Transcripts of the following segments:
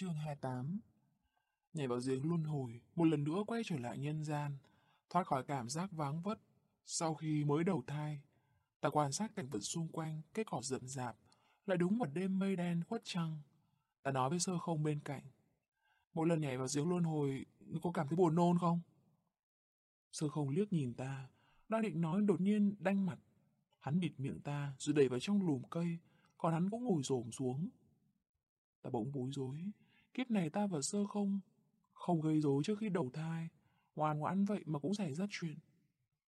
Chương 28 Nhảy vào giếng luân hồi, một lần nữa quay trở lại nhân gian, thoát khỏi cảm giác vắng vất. Sau khi mới đầu thai, ta quan sát cảnh vật xung quanh, cây cỏ rậm rạp, lại đúng một đêm mây đen khuất trăng. Ta nói với sơ không bên cạnh. Mỗi lần nhảy vào giếng luân hồi, có cảm thấy buồn nôn không? Sơ không liếc nhìn ta, đang định nói đột nhiên đanh mặt. Hắn bịt miệng ta rồi đẩy vào trong lùm cây, còn hắn cũng ngồi xổm xuống. Ta bỗng bối rối, kiếp này ta và sơ không, không gây rối trước khi đầu thai, ngoan ngoãn vậy mà cũng xảy ra chuyện.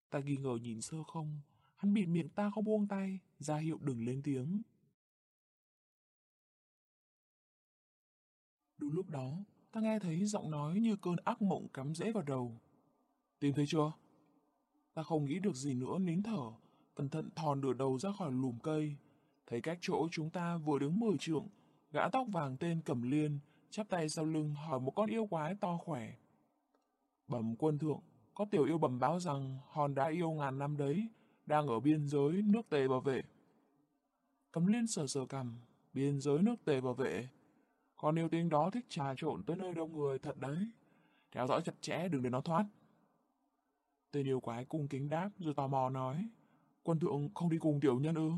Ta nghi ngờ nhìn sơ không, hắn bịt miệng ta không buông tay, ra hiệu đừng lên tiếng. Đúng lúc đó, ta nghe thấy giọng nói như cơn ác mộng cắm rễ vào đầu. Tìm thấy chưa? Ta không nghĩ được gì nữa nín thở, cẩn thận thò nửa đầu ra khỏi lùm cây. Thấy cách chỗ chúng ta vừa đứng mười trượng, gã tóc vàng tên Cẩm Liên, chắp tay sau lưng hỏi một con yêu quái to khỏe. Bẩm quân thượng, có tiểu yêu bẩm báo rằng hòn đá yêu ngàn năm đấy, đang ở biên giới nước tề bảo vệ. Cấm Liên sờ sờ cằm, biên giới nước tề bảo vệ. Con yêu tinh đó thích trà trộn tới nơi đông người thật đấy. Theo dõi chặt chẽ đừng để nó thoát. Tên yêu quái cung kính đáp rồi tò mò nói. Quân thượng không đi cùng tiểu nhân ư?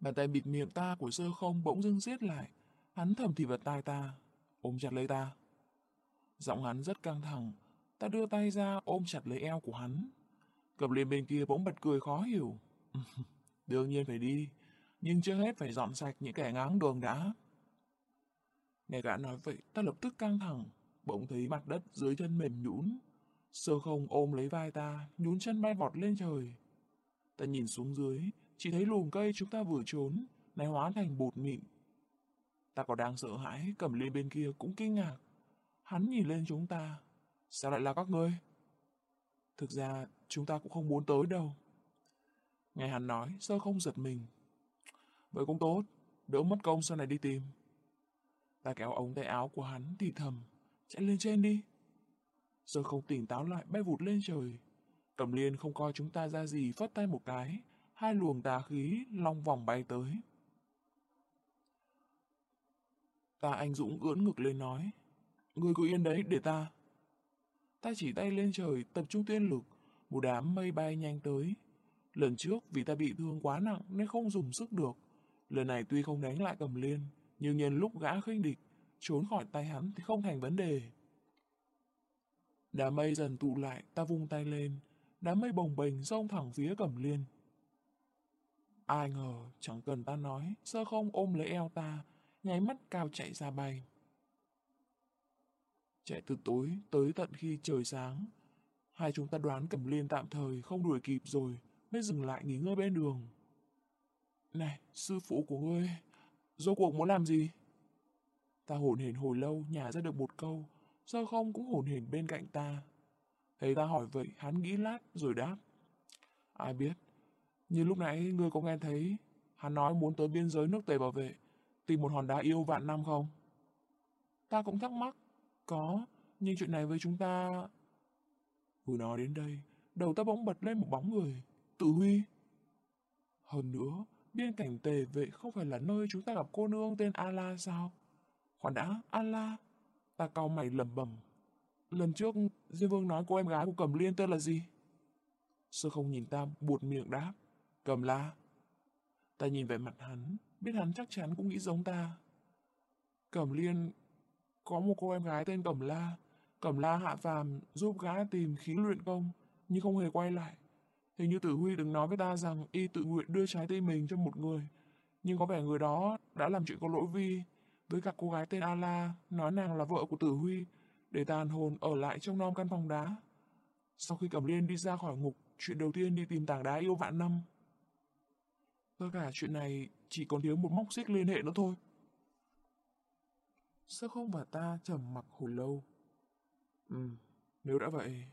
Bàn tay bịt miệng ta của sơ không bỗng dưng giết lại. Hắn thầm thì vật tai ta, ôm chặt lấy ta. Giọng hắn rất căng thẳng, ta đưa tay ra ôm chặt lấy eo của hắn. Cập liền bên kia bỗng bật cười khó hiểu. Đương nhiên phải đi, nhưng chưa hết phải dọn sạch những kẻ ngáng đường đã. Nghe gã nói vậy, ta lập tức căng thẳng, bỗng thấy mặt đất dưới chân mềm nhũn. Sơ không ôm lấy vai ta, nhún chân bay vọt lên trời. Ta nhìn xuống dưới, chỉ thấy lùm cây chúng ta vừa trốn, nay hóa thành bột mịn. Ta có đang sợ hãi, cầm ly bên kia cũng kinh ngạc. Hắn nhìn lên chúng ta. Sao lại là các ngươi? Thực ra, chúng ta cũng không muốn tới đâu. Nghe hắn nói, sơ không giật mình. Vậy cũng tốt, đỡ mất công sau này đi tìm. Ta kéo ống tay áo của hắn thì thầm, chạy lên trên đi. Sơ không tỉnh táo lại bay vụt lên trời. Cầm liên không coi chúng ta ra gì phất tay một cái, hai luồng tà khí long vòng bay tới. Ta anh Dũng ưỡn ngực lên nói, Người cứ yên đấy để ta. Ta chỉ tay lên trời tập trung tiên lực, một đám mây bay nhanh tới. Lần trước vì ta bị thương quá nặng nên không dùng sức được. Lần này tuy không đánh lại cầm liên, nhưng nhân lúc gã khinh địch, trốn khỏi tay hắn thì không thành vấn đề. Đám mây dần tụ lại, ta vung tay lên, đám mây bồng bềnh xông thẳng phía cẩm liên. Ai ngờ, chẳng cần ta nói, sơ không ôm lấy eo ta, nháy mắt cao chạy ra bay. Chạy từ tối tới tận khi trời sáng, hai chúng ta đoán cẩm liên tạm thời không đuổi kịp rồi, mới dừng lại nghỉ ngơi bên đường. Này, sư phụ của ngươi, rốt cuộc muốn làm gì? Ta hồn hển hồi lâu nhả ra được một câu, sao không cũng hồn hển bên cạnh ta. Thấy ta hỏi vậy, hắn nghĩ lát rồi đáp. Ai biết, như lúc nãy ngươi có nghe thấy, hắn nói muốn tới biên giới nước tề bảo vệ, tìm một hòn đá yêu vạn năm không? Ta cũng thắc mắc, có, nhưng chuyện này với chúng ta... Vừa nói đến đây, đầu ta bỗng bật lên một bóng người, tự huy. Hơn nữa, biên cảnh tề vệ không phải là nơi chúng ta gặp cô nương tên Ala sao? Khoan đã, Ala. Ta cau mày lầm bầm. Lần trước, Diêm Vương nói cô em gái của Cẩm Liên tên là gì? Sơ không nhìn ta buột miệng đáp. Cầm la. Ta nhìn về mặt hắn, biết hắn chắc chắn cũng nghĩ giống ta. Cẩm Liên có một cô em gái tên Cẩm La. Cẩm La hạ phàm giúp gã tìm khí luyện công, nhưng không hề quay lại. Hình như Tử Huy đừng nói với ta rằng y tự nguyện đưa trái tim mình cho một người. Nhưng có vẻ người đó đã làm chuyện có lỗi vi với cả cô gái tên Ala, nói nàng là vợ của Tử Huy, để tàn hồn ở lại trong non căn phòng đá. Sau khi Cẩm Liên đi ra khỏi ngục, chuyện đầu tiên đi tìm tảng đá yêu vạn năm. Tất cả chuyện này chỉ còn thiếu một móc xích liên hệ nữa thôi. Sao không và ta trầm mặc hồi lâu. Ừ, nếu đã vậy,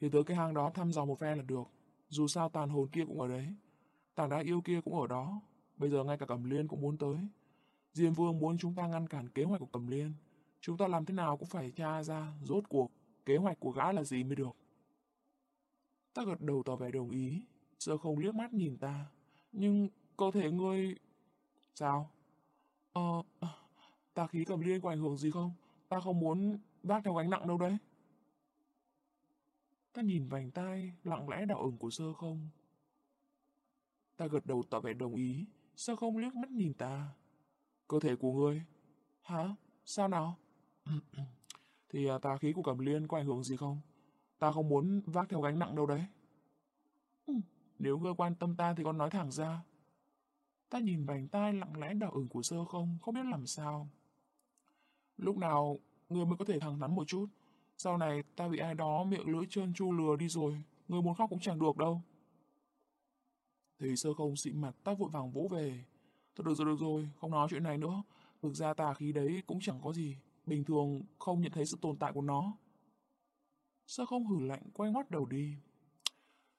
thì tới cái hang đó thăm dò một phe là được. Dù sao tàn hồn kia cũng ở đấy. Tảng đá yêu kia cũng ở đó. Bây giờ ngay cả Cẩm Liên cũng muốn tới. Diêm Vương muốn chúng ta ngăn cản kế hoạch của Cẩm Liên. Chúng ta làm thế nào cũng phải tra ra rốt cuộc kế hoạch của gã là gì mới được. Ta gật đầu tỏ vẻ đồng ý. giờ không liếc mắt nhìn ta. Nhưng cơ thể ngươi... Sao? Ờ... tà khí cầm liên có ảnh hưởng gì không? Ta không muốn vác theo gánh nặng đâu đấy. Ta nhìn vành tay lặng lẽ đạo ửng của sơ không. Ta gật đầu tỏ vẻ đồng ý, sơ không liếc mắt nhìn ta. Cơ thể của ngươi? Hả? Sao nào? Thì à, tà khí của cầm liên có ảnh hưởng gì không? Ta không muốn vác theo gánh nặng đâu đấy. Ừ, nếu ngươi quan tâm ta thì con nói thẳng ra. Ta nhìn vành tai lặng lẽ đỏ ửng của sơ không, không biết làm sao. Lúc nào người mới có thể thẳng thắn một chút. Sau này ta bị ai đó miệng lưỡi trơn tru lừa đi rồi, người muốn khóc cũng chẳng được đâu. Thì sơ không xị mặt ta vội vàng vỗ về. Thôi được rồi, được rồi, không nói chuyện này nữa. Thực ra tà khí đấy cũng chẳng có gì. Bình thường không nhận thấy sự tồn tại của nó. Sơ không hử lạnh quay ngoắt đầu đi.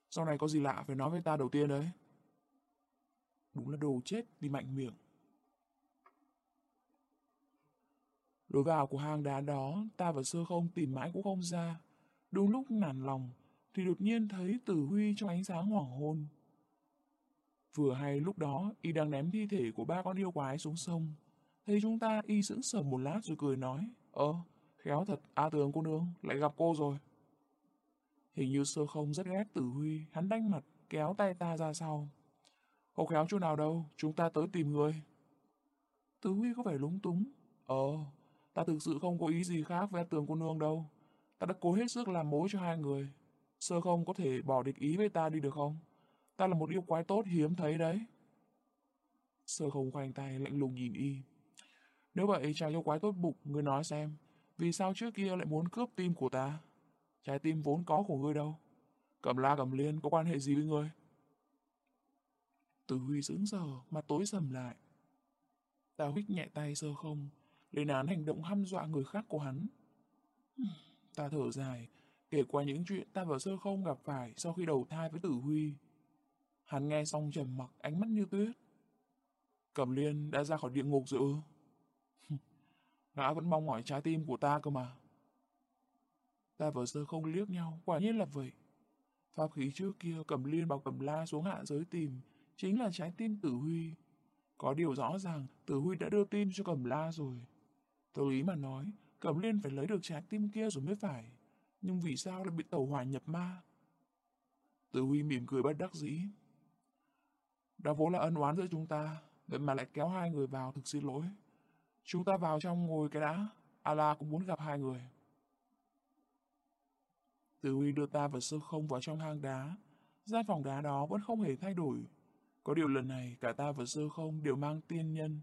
Sau này có gì lạ phải nói với ta đầu tiên đấy. Đúng là đồ chết vì mạnh miệng. Lối vào của hang đá đó, ta và sơ không tìm mãi cũng không ra. Đúng lúc nản lòng, thì đột nhiên thấy tử huy trong ánh sáng hoàng hôn. Vừa hay lúc đó, y đang ném thi thể của ba con yêu quái xuống sông. Thấy chúng ta, y sững sờ một lát rồi cười nói, Ờ, khéo thật, A tường cô nương, lại gặp cô rồi. Hình như sơ không rất ghét tử huy, hắn đanh mặt, kéo tay ta ra sau. Không khéo chỗ nào đâu, chúng ta tới tìm người. tứ huy có vẻ lúng túng. Ờ, ta thực sự không có ý gì khác với tường cô nương đâu. Ta đã cố hết sức làm mối cho hai người. Sơ không có thể bỏ địch ý với ta đi được không? Ta là một yêu quái tốt hiếm thấy đấy. Sơ không khoanh tay lạnh lùng nhìn y. Nếu vậy chàng yêu quái tốt bụng, ngươi nói xem, vì sao trước kia lại muốn cướp tim của ta? Trái tim vốn có của ngươi đâu. Cầm la cầm liên có quan hệ gì với ngươi? Từ Huy sững giờ mặt tối sầm lại. Ta hít nhẹ tay sơ không, lên án hành động hăm dọa người khác của hắn. Ta thở dài, kể qua những chuyện ta và sơ không gặp phải sau khi đầu thai với tử Huy. Hắn nghe xong trầm mặc, ánh mắt như tuyết. Cẩm Liên đã ra khỏi địa ngục rồi ư? Gã vẫn mong mỏi trái tim của ta cơ mà. Ta và sơ không liếc nhau, quả nhiên là vậy. Pháp khí trước kia Cẩm Liên bảo Cẩm La xuống hạ giới tìm, chính là trái tim Tử Huy. Có điều rõ ràng Tử Huy đã đưa tim cho Cẩm La rồi. Tôi ý mà nói, Cẩm Liên phải lấy được trái tim kia rồi mới phải. Nhưng vì sao lại bị tẩu hỏa nhập ma? Tử Huy mỉm cười bất đắc dĩ. Đó vốn là ân oán giữa chúng ta, vậy mà lại kéo hai người vào thực xin lỗi. Chúng ta vào trong ngồi cái đã, Ala cũng muốn gặp hai người. Tử Huy đưa ta và sơ không vào trong hang đá. Gian phòng đá đó vẫn không hề thay đổi. Có điều lần này cả ta và sơ không đều mang tiên nhân.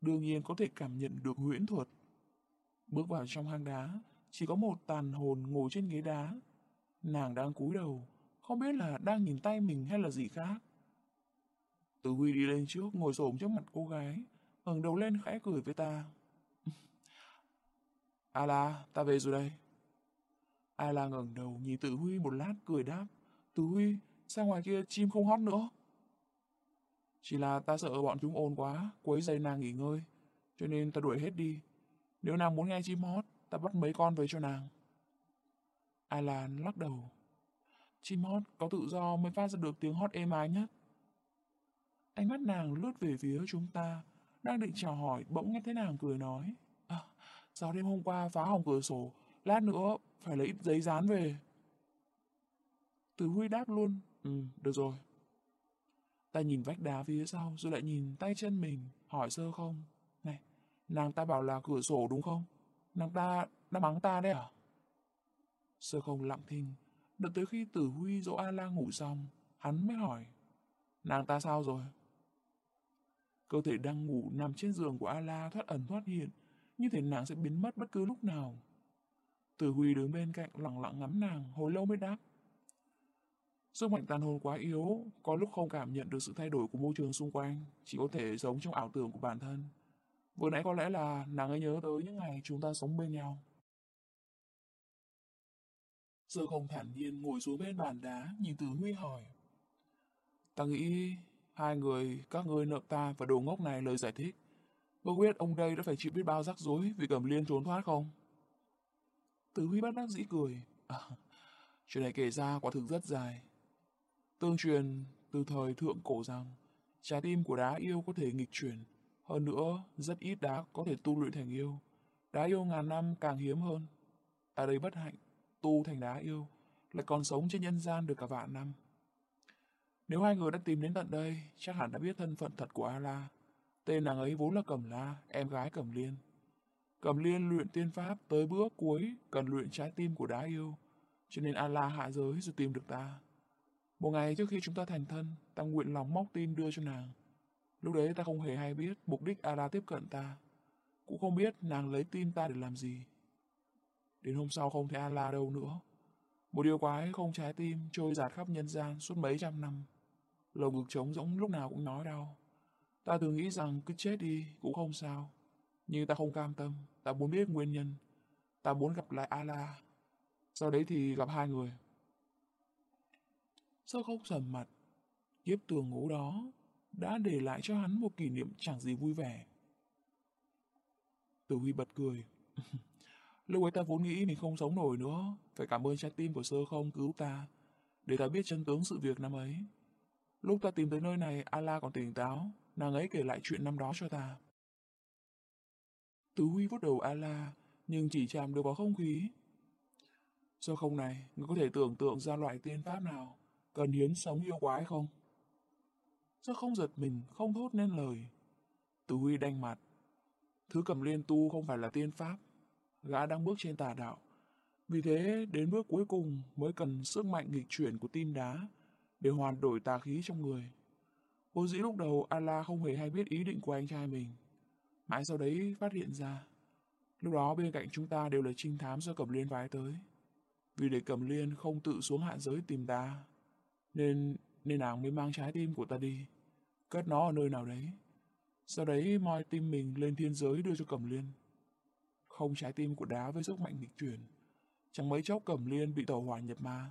Đương nhiên có thể cảm nhận được huyễn thuật. Bước vào trong hang đá, chỉ có một tàn hồn ngồi trên ghế đá. Nàng đang cúi đầu, không biết là đang nhìn tay mình hay là gì khác. Tử Huy đi lên trước, ngồi xổm trước mặt cô gái, ngẩng đầu lên khẽ cười với ta. Ala, ta về rồi đây. Ala ngẩng đầu nhìn Tử Huy một lát cười đáp. Tử Huy, sang ngoài kia chim không hót nữa? Chỉ là ta sợ bọn chúng ồn quá, quấy giày nàng nghỉ ngơi, cho nên ta đuổi hết đi. Nếu nàng muốn nghe chim hót, ta bắt mấy con về cho nàng. Alan lắc đầu. Chim hót có tự do mới phát ra được tiếng hót êm ái nhất. Ánh mắt nàng lướt về phía chúng ta, đang định chào hỏi, bỗng nghe thấy nàng cười nói. À, gió đêm hôm qua phá hỏng cửa sổ, lát nữa phải lấy ít giấy dán về. Từ Huy đáp luôn, ừ, được rồi. Ta nhìn vách đá phía sau, rồi lại nhìn tay chân mình, hỏi sơ không. Này, nàng ta bảo là cửa sổ đúng không? Nàng ta đã mắng ta đấy à? Sơ không lặng thinh, đợi tới khi tử Huy dỗ A-la ngủ xong, hắn mới hỏi. Nàng ta sao rồi? Cơ thể đang ngủ nằm trên giường của A-la thoát ẩn thoát hiện, như thể nàng sẽ biến mất bất cứ lúc nào. Tử Huy đứng bên cạnh lặng lặng ngắm nàng, hồi lâu mới đáp. Sức mạnh tàn hồn quá yếu, có lúc không cảm nhận được sự thay đổi của môi trường xung quanh, chỉ có thể sống trong ảo tưởng của bản thân. Vừa nãy có lẽ là nàng ấy nhớ tới những ngày chúng ta sống bên nhau. Sơ không thản nhiên ngồi xuống bên bàn đá, nhìn Tử Huy hỏi. Ta nghĩ hai người, các ngươi nợ ta và đồ ngốc này lời giải thích. Có biết ông đây đã phải chịu biết bao rắc rối vì cầm liên trốn thoát không? Tử Huy bắt đắc dĩ cười. À, chuyện này kể ra quả thực rất dài. Tương truyền từ thời thượng cổ rằng trái tim của đá yêu có thể nghịch chuyển. Hơn nữa, rất ít đá có thể tu luyện thành yêu. Đá yêu ngàn năm càng hiếm hơn. Ta đây bất hạnh, tu thành đá yêu, lại còn sống trên nhân gian được cả vạn năm. Nếu hai người đã tìm đến tận đây, chắc hẳn đã biết thân phận thật của A-La. Tên nàng ấy vốn là Cẩm La, em gái Cẩm Liên. Cẩm Liên luyện tiên pháp tới bước cuối cần luyện trái tim của đá yêu, cho nên A-La hạ giới rồi tìm được ta. Một ngày trước khi chúng ta thành thân, ta nguyện lòng móc tin đưa cho nàng. Lúc đấy ta không hề hay biết mục đích Ara tiếp cận ta. Cũng không biết nàng lấy tin ta để làm gì. Đến hôm sau không thấy Ala đâu nữa. Một điều quái không trái tim trôi giạt khắp nhân gian suốt mấy trăm năm. Lồng ngực trống rỗng lúc nào cũng nói đau. Ta thường nghĩ rằng cứ chết đi cũng không sao. Nhưng ta không cam tâm, ta muốn biết nguyên nhân. Ta muốn gặp lại Ala. Sau đấy thì gặp hai người. Sơ không sầm mặt. Kiếp tường ngủ đó đã để lại cho hắn một kỷ niệm chẳng gì vui vẻ. Tử Huy bật cười. Lúc ấy ta vốn nghĩ mình không sống nổi nữa, phải cảm ơn trái tim của sơ không cứu ta, để ta biết chân tướng sự việc năm ấy. Lúc ta tìm tới nơi này, Ala còn tỉnh táo, nàng ấy kể lại chuyện năm đó cho ta. Tứ Huy vuốt đầu Ala, nhưng chỉ chạm được vào không khí. Sơ không này, ngươi có thể tưởng tượng ra loại tiên pháp nào, cần hiến sống yêu quái không? Sơ không giật mình, không thốt nên lời. Tử Huy đanh mặt. Thứ cầm liên tu không phải là tiên pháp, gã đang bước trên tà đạo. Vì thế, đến bước cuối cùng mới cần sức mạnh nghịch chuyển của tim đá để hoàn đổi tà khí trong người. Vô dĩ lúc đầu ala không hề hay biết ý định của anh trai mình. Mãi sau đấy phát hiện ra. Lúc đó bên cạnh chúng ta đều là trinh thám do cầm Liên vái tới. Vì để cầm Liên không tự xuống hạ giới tìm ta, nên nên nàng mới mang trái tim của ta đi, cất nó ở nơi nào đấy. Sau đấy moi tim mình lên thiên giới đưa cho Cẩm Liên. Không trái tim của đá với sức mạnh nghịch chuyển. Chẳng mấy chốc Cẩm Liên bị tàu hỏa nhập ma.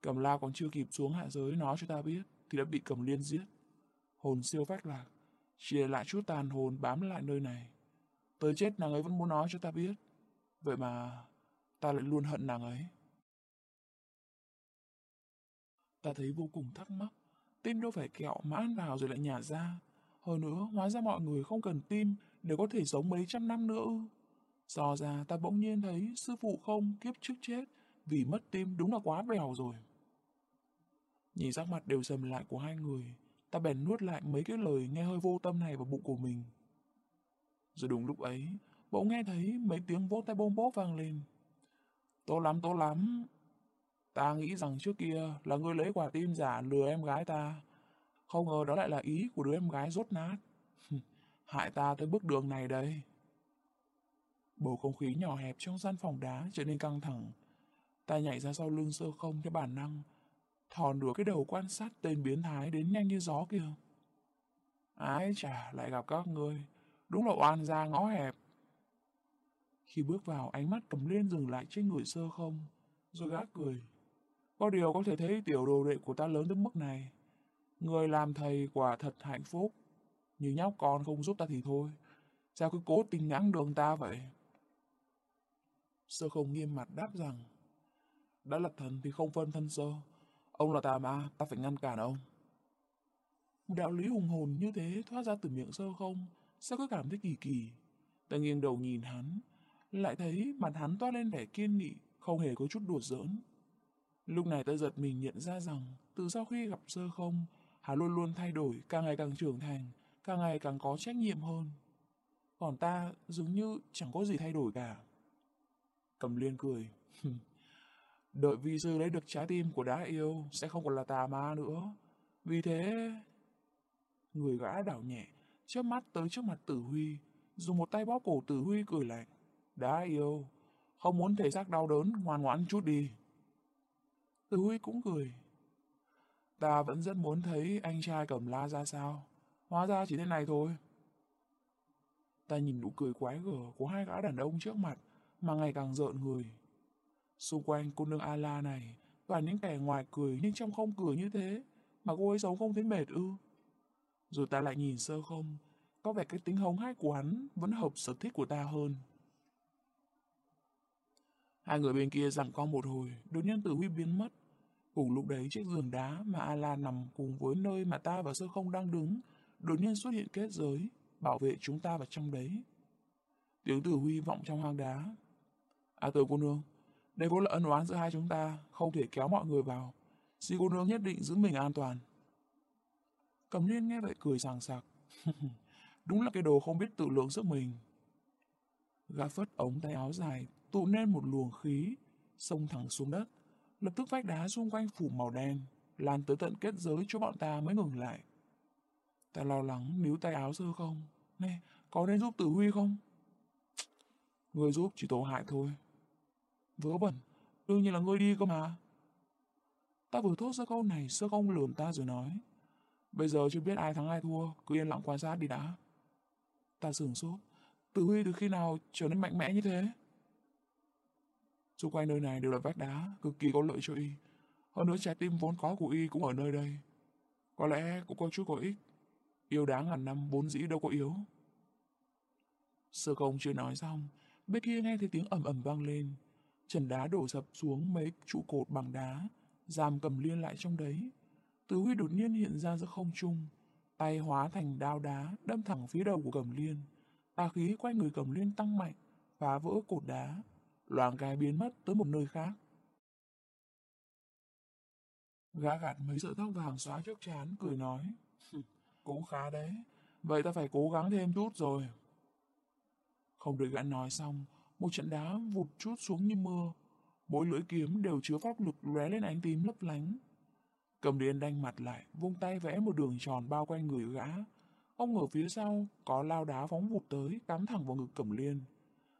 Cẩm La còn chưa kịp xuống hạ giới nói cho ta biết thì đã bị Cẩm Liên giết. Hồn siêu phách lạc, chỉ lại chút tàn hồn bám lại nơi này. Tới chết nàng ấy vẫn muốn nói cho ta biết. Vậy mà ta lại luôn hận nàng ấy. Ta thấy vô cùng thắc mắc. Tim đâu phải kẹo mà ăn vào rồi lại nhả ra. Hơn nữa, hóa ra mọi người không cần tim để có thể sống mấy trăm năm nữa Do ra ta bỗng nhiên thấy sư phụ không kiếp trước chết vì mất tim đúng là quá bèo rồi. Nhìn sắc mặt đều sầm lại của hai người, ta bèn nuốt lại mấy cái lời nghe hơi vô tâm này vào bụng của mình. Rồi đúng lúc ấy, bỗng nghe thấy mấy tiếng vỗ tay bông bốp vang lên. Tốt lắm, tốt lắm. Ta nghĩ rằng trước kia là ngươi lấy quả tim giả lừa em gái ta. Không ngờ đó lại là ý của đứa em gái rốt nát. Hại ta tới bước đường này đây. Bầu không khí nhỏ hẹp trong gian phòng đá trở nên căng thẳng. Ta nhảy ra sau lưng sơ không theo bản năng, thòn đùa cái đầu quan sát tên biến thái đến nhanh như gió kia. Ái chả lại gặp các ngươi, đúng là oan gia ngõ hẹp. Khi bước vào, ánh mắt cầm lên dừng lại trên người sơ không, rồi gác cười. Có điều có thể thấy tiểu đồ đệ của ta lớn đến mức này. Người làm thầy quả thật hạnh phúc. Nhưng nhóc con không giúp ta thì thôi. Sao cứ cố tình ngáng đường ta vậy? Sơ không nghiêm mặt đáp rằng, đã là thần thì không phân thân sơ. Ông là tà ma, ta phải ngăn cản ông. Một đạo lý hùng hồn như thế thoát ra từ miệng sơ không, sao cứ cảm thấy kỳ kỳ. Ta nghiêng đầu nhìn hắn, lại thấy mặt hắn toát lên vẻ kiên nghị, không hề có chút đùa giỡn. Lúc này ta giật mình nhận ra rằng, từ sau khi gặp sơ không, hắn luôn luôn thay đổi, càng ngày càng trưởng thành, càng ngày càng có trách nhiệm hơn. Còn ta dường như chẳng có gì thay đổi cả. Cầm liên cười. Đợi vi sư lấy được trái tim của đá yêu sẽ không còn là tà ma nữa. Vì thế... Người gã đảo nhẹ, chớp mắt tới trước mặt tử huy, dùng một tay bóp cổ tử huy cười lạnh. Đá yêu, không muốn thể xác đau đớn, ngoan ngoãn chút đi. Tử huy cũng cười. Ta vẫn rất muốn thấy anh trai cầm la ra sao. Hóa ra chỉ thế này thôi. Ta nhìn nụ cười quái gở của hai gã đàn ông trước mặt, mà ngày càng rợn người. Xung quanh cô nương Ala này, toàn những kẻ ngoài cười nhưng trong không cười như thế, mà cô ấy sống không thấy mệt ư. Rồi ta lại nhìn sơ không, có vẻ cái tính hống hách của hắn vẫn hợp sở thích của ta hơn. Hai người bên kia rằng con một hồi, đột nhiên tử huy biến mất. Cùng lúc đấy chiếc giường đá mà A-la nằm cùng với nơi mà ta và sơ không đang đứng, đột nhiên xuất hiện kết giới. bảo vệ chúng ta vào trong đấy. Tiếng tử huy vọng trong hang đá. À tử cô nương, đây vốn là ân oán giữa hai chúng ta, không thể kéo mọi người vào. Xin cô nương nhất định giữ mình an toàn. Cầm liên nghe vậy cười sàng sạc. Đúng là cái đồ không biết tự lượng sức mình. Gã phất ống tay áo dài, tụ nên một luồng khí, xông thẳng xuống đất. Lập tức vách đá xung quanh phủ màu đen, lan tới tận kết giới cho bọn ta mới ngừng lại. Ta lo lắng níu tay áo sơ không. Nè, có nên giúp tử huy không? Người giúp chỉ tổ hại thôi. Vớ bẩn, đương nhiên là ngươi đi cơ mà. Ta vừa thốt ra câu này, sơ không lườm ta rồi nói. Bây giờ chưa biết ai thắng ai thua, cứ yên lặng quan sát đi đã. Ta sửng sốt. Tử Huy từ khi nào trở nên mạnh mẽ như thế? Xung quanh nơi này đều là vách đá, cực kỳ có lợi cho y. Hơn nữa trái tim vốn có của y cũng ở nơi đây. Có lẽ cũng có chút có ích. Yêu đáng ngàn năm vốn dĩ đâu có yếu. Sơ công chưa nói xong, bên kia nghe thấy tiếng ầm ầm vang lên. Trần đá đổ sập xuống mấy trụ cột bằng đá, giam cầm liên lại trong đấy. Tứ Huy đột nhiên hiện ra giữa không trung, tay hóa thành đao đá đâm thẳng phía đầu của cầm Liên. Tà khí quay người cầm Liên tăng mạnh, phá vỡ cột đá, loàng cái biến mất tới một nơi khác. Gã gạt mấy sợi tóc vàng xóa trước chán, cười nói. Cũng khá đấy, vậy ta phải cố gắng thêm chút rồi. Không đợi gã nói xong, một trận đá vụt chút xuống như mưa. Mỗi lưỡi kiếm đều chứa pháp lực lóe lên ánh tím lấp lánh. Cầm điên đanh mặt lại, vung tay vẽ một đường tròn bao quanh người gã. Ông ở phía sau, có lao đá phóng vụt tới, cắm thẳng vào ngực Cẩm Liên.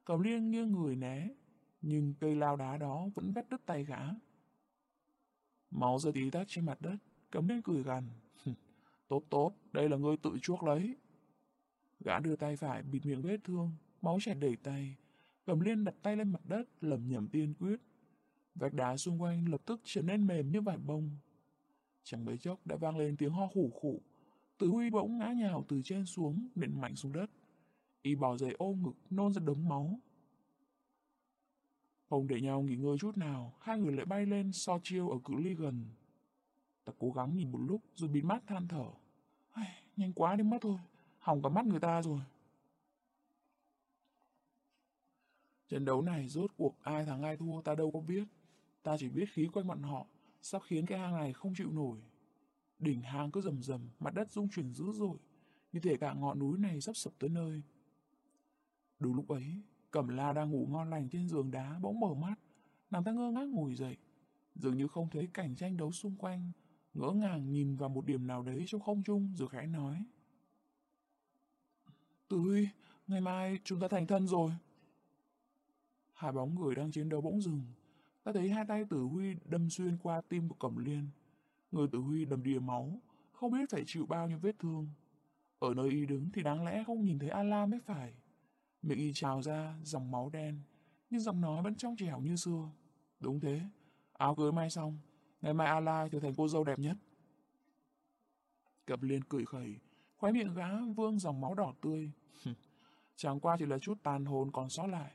Cẩm Liên nghiêng người né, nhưng cây lao đá đó vẫn vét đứt tay gã. Máu rơi tí tách trên mặt đất, cấm Liên cười gằn. tốt tốt, đây là ngươi tự chuốc lấy. Gã đưa tay phải bịt miệng vết thương, máu chảy đầy tay. cầm Liên đặt tay lên mặt đất, lẩm nhẩm tiên quyết. Vách đá xung quanh lập tức trở nên mềm như vải bông. Chẳng mấy chốc đã vang lên tiếng ho khủ khủ. Tử Huy bỗng ngã nhào từ trên xuống, nện mạnh xuống đất. Y bỏ giày ôm ngực, nôn ra đống máu. Không để nhau nghỉ ngơi chút nào, hai người lại bay lên so chiêu ở cự ly gần. Ta cố gắng nhìn một lúc rồi bịt mắt than thở. Ai, nhanh quá đi mất thôi, hỏng cả mắt người ta rồi. Trận đấu này rốt cuộc ai thắng ai thua ta đâu có biết. Ta chỉ biết khí quanh bọn họ sắp khiến cái hang này không chịu nổi. Đỉnh hang cứ rầm rầm, mặt đất rung chuyển dữ dội, như thể cả ngọn núi này sắp sập tới nơi. Đúng lúc ấy, Cẩm La đang ngủ ngon lành trên giường đá bỗng mở mắt, nàng ta ngơ ngác ngồi dậy, dường như không thấy cảnh tranh đấu xung quanh, ngỡ ngàng nhìn vào một điểm nào đấy trong không trung rồi khẽ nói. Tử Huy, ngày mai chúng ta thành thân rồi. Hai bóng người đang chiến đấu bỗng dừng, ta thấy hai tay Tử Huy đâm xuyên qua tim của Cẩm Liên. Người Tử Huy đầm đìa máu, không biết phải chịu bao nhiêu vết thương. Ở nơi y đứng thì đáng lẽ không nhìn thấy A-la mới phải. Miệng y trào ra dòng máu đen, nhưng giọng nói vẫn trong trẻo như xưa. Đúng thế, áo cưới may xong, ngày mai A Lai trở thành cô dâu đẹp nhất. Cập Liên cười khẩy, khóe miệng gã vương dòng máu đỏ tươi. Chẳng qua chỉ là chút tàn hồn còn sót lại.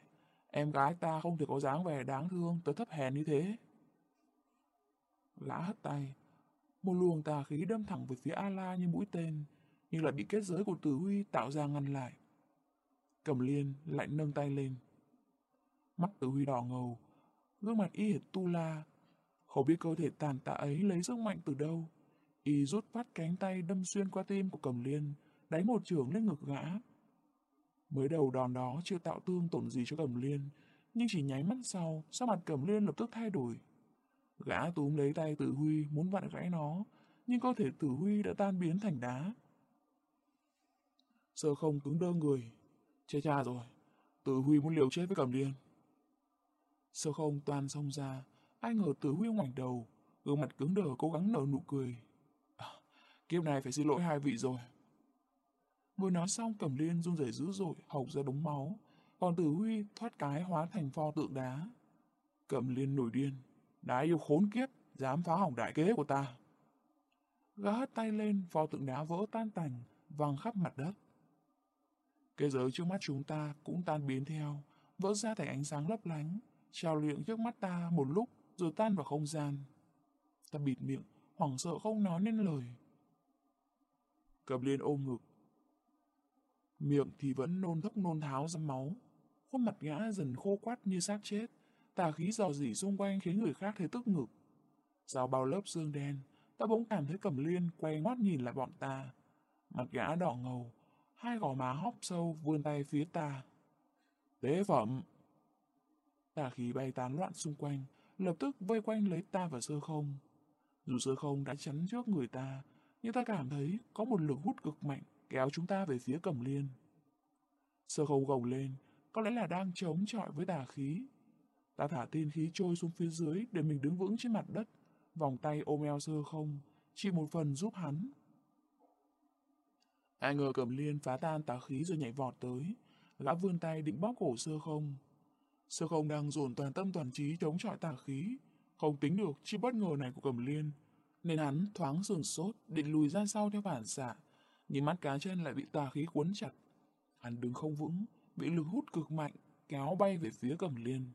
Em gái ta không thể có dáng vẻ đáng thương tới thấp hèn như thế. Gã hất tay. Một luồng tà khí đâm thẳng về phía A-la như mũi tên, nhưng lại bị kết giới của Tử Huy tạo ra ngăn lại. Cầm liên lại nâng tay lên. Mắt Tử Huy đỏ ngầu, gương mặt y hệt tu la. Không biết cơ thể tàn tạ ấy lấy sức mạnh từ đâu. Y rút phát cánh tay đâm xuyên qua tim của cầm liên, đánh một trường lên ngực gã. Mới đầu đòn đó chưa tạo thương tổn gì cho Cẩm Liên, nhưng chỉ nháy mắt sau, sắc mặt Cẩm Liên lập tức thay đổi. Gã túm lấy tay Tử Huy muốn vặn gãy nó, nhưng cơ thể Tử Huy đã tan biến thành đá. Sơ không cứng đơ người. Chết cha rồi, Tử Huy muốn liều chết với Cẩm Liên. Sơ không toàn xông ra, ai ngờ Tử Huy ngoảnh đầu, gương mặt cứng đờ cố gắng nở nụ cười. À, kiếp này phải xin lỗi hai vị rồi. Vừa nói xong Cẩm Liên run rẩy dữ dội, hộc ra đống máu. Còn Tử Huy thoát cái hóa thành pho tượng đá. Cẩm Liên nổi điên. Đá yêu khốn kiếp, dám phá hỏng đại kế của ta. Gã hất tay lên, pho tượng đá vỡ tan tành, văng khắp mặt đất. Cái giới trước mắt chúng ta cũng tan biến theo, vỡ ra thành ánh sáng lấp lánh, trào liệng trước mắt ta một lúc rồi tan vào không gian. Ta bịt miệng, hoảng sợ không nói nên lời. Cập Liên ôm ngực, Miệng thì vẫn nôn thốc nôn tháo ra máu. Khuôn mặt ngã dần khô quắt như xác chết. Tà khí dò dỉ xung quanh khiến người khác thấy tức ngực. Sau bao lớp xương đen, ta bỗng cảm thấy Cẩm Liên quay ngoắt nhìn lại bọn ta. Mặt gã đỏ ngầu, hai gò má hóc sâu vươn tay phía ta. Tế phẩm! Tà khí bay tán loạn xung quanh, lập tức vây quanh lấy ta và sơ không. Dù sơ không đã chắn trước người ta, nhưng ta cảm thấy có một lực hút cực mạnh kéo chúng ta về phía Cẩm Liên. Sơ không gồng lên, có lẽ là đang chống chọi với tà khí. Ta thả tiên khí trôi xuống phía dưới để mình đứng vững trên mặt đất, vòng tay ôm eo sơ không, chỉ một phần giúp hắn. Ai ngờ Cẩm Liên phá tan tá khí rồi nhảy vọt tới, gã vươn tay định bóp cổ sơ không. Sơ không đang dồn toàn tâm toàn trí chống chọi tà khí, không tính được chi bất ngờ này của Cẩm Liên, nên hắn thoáng sừng sốt, định lùi ra sau theo bản xạ, nhưng mắt cá chân lại bị tà khí cuốn chặt. Hắn đứng không vững, bị lực hút cực mạnh, kéo bay về phía Cẩm Liên.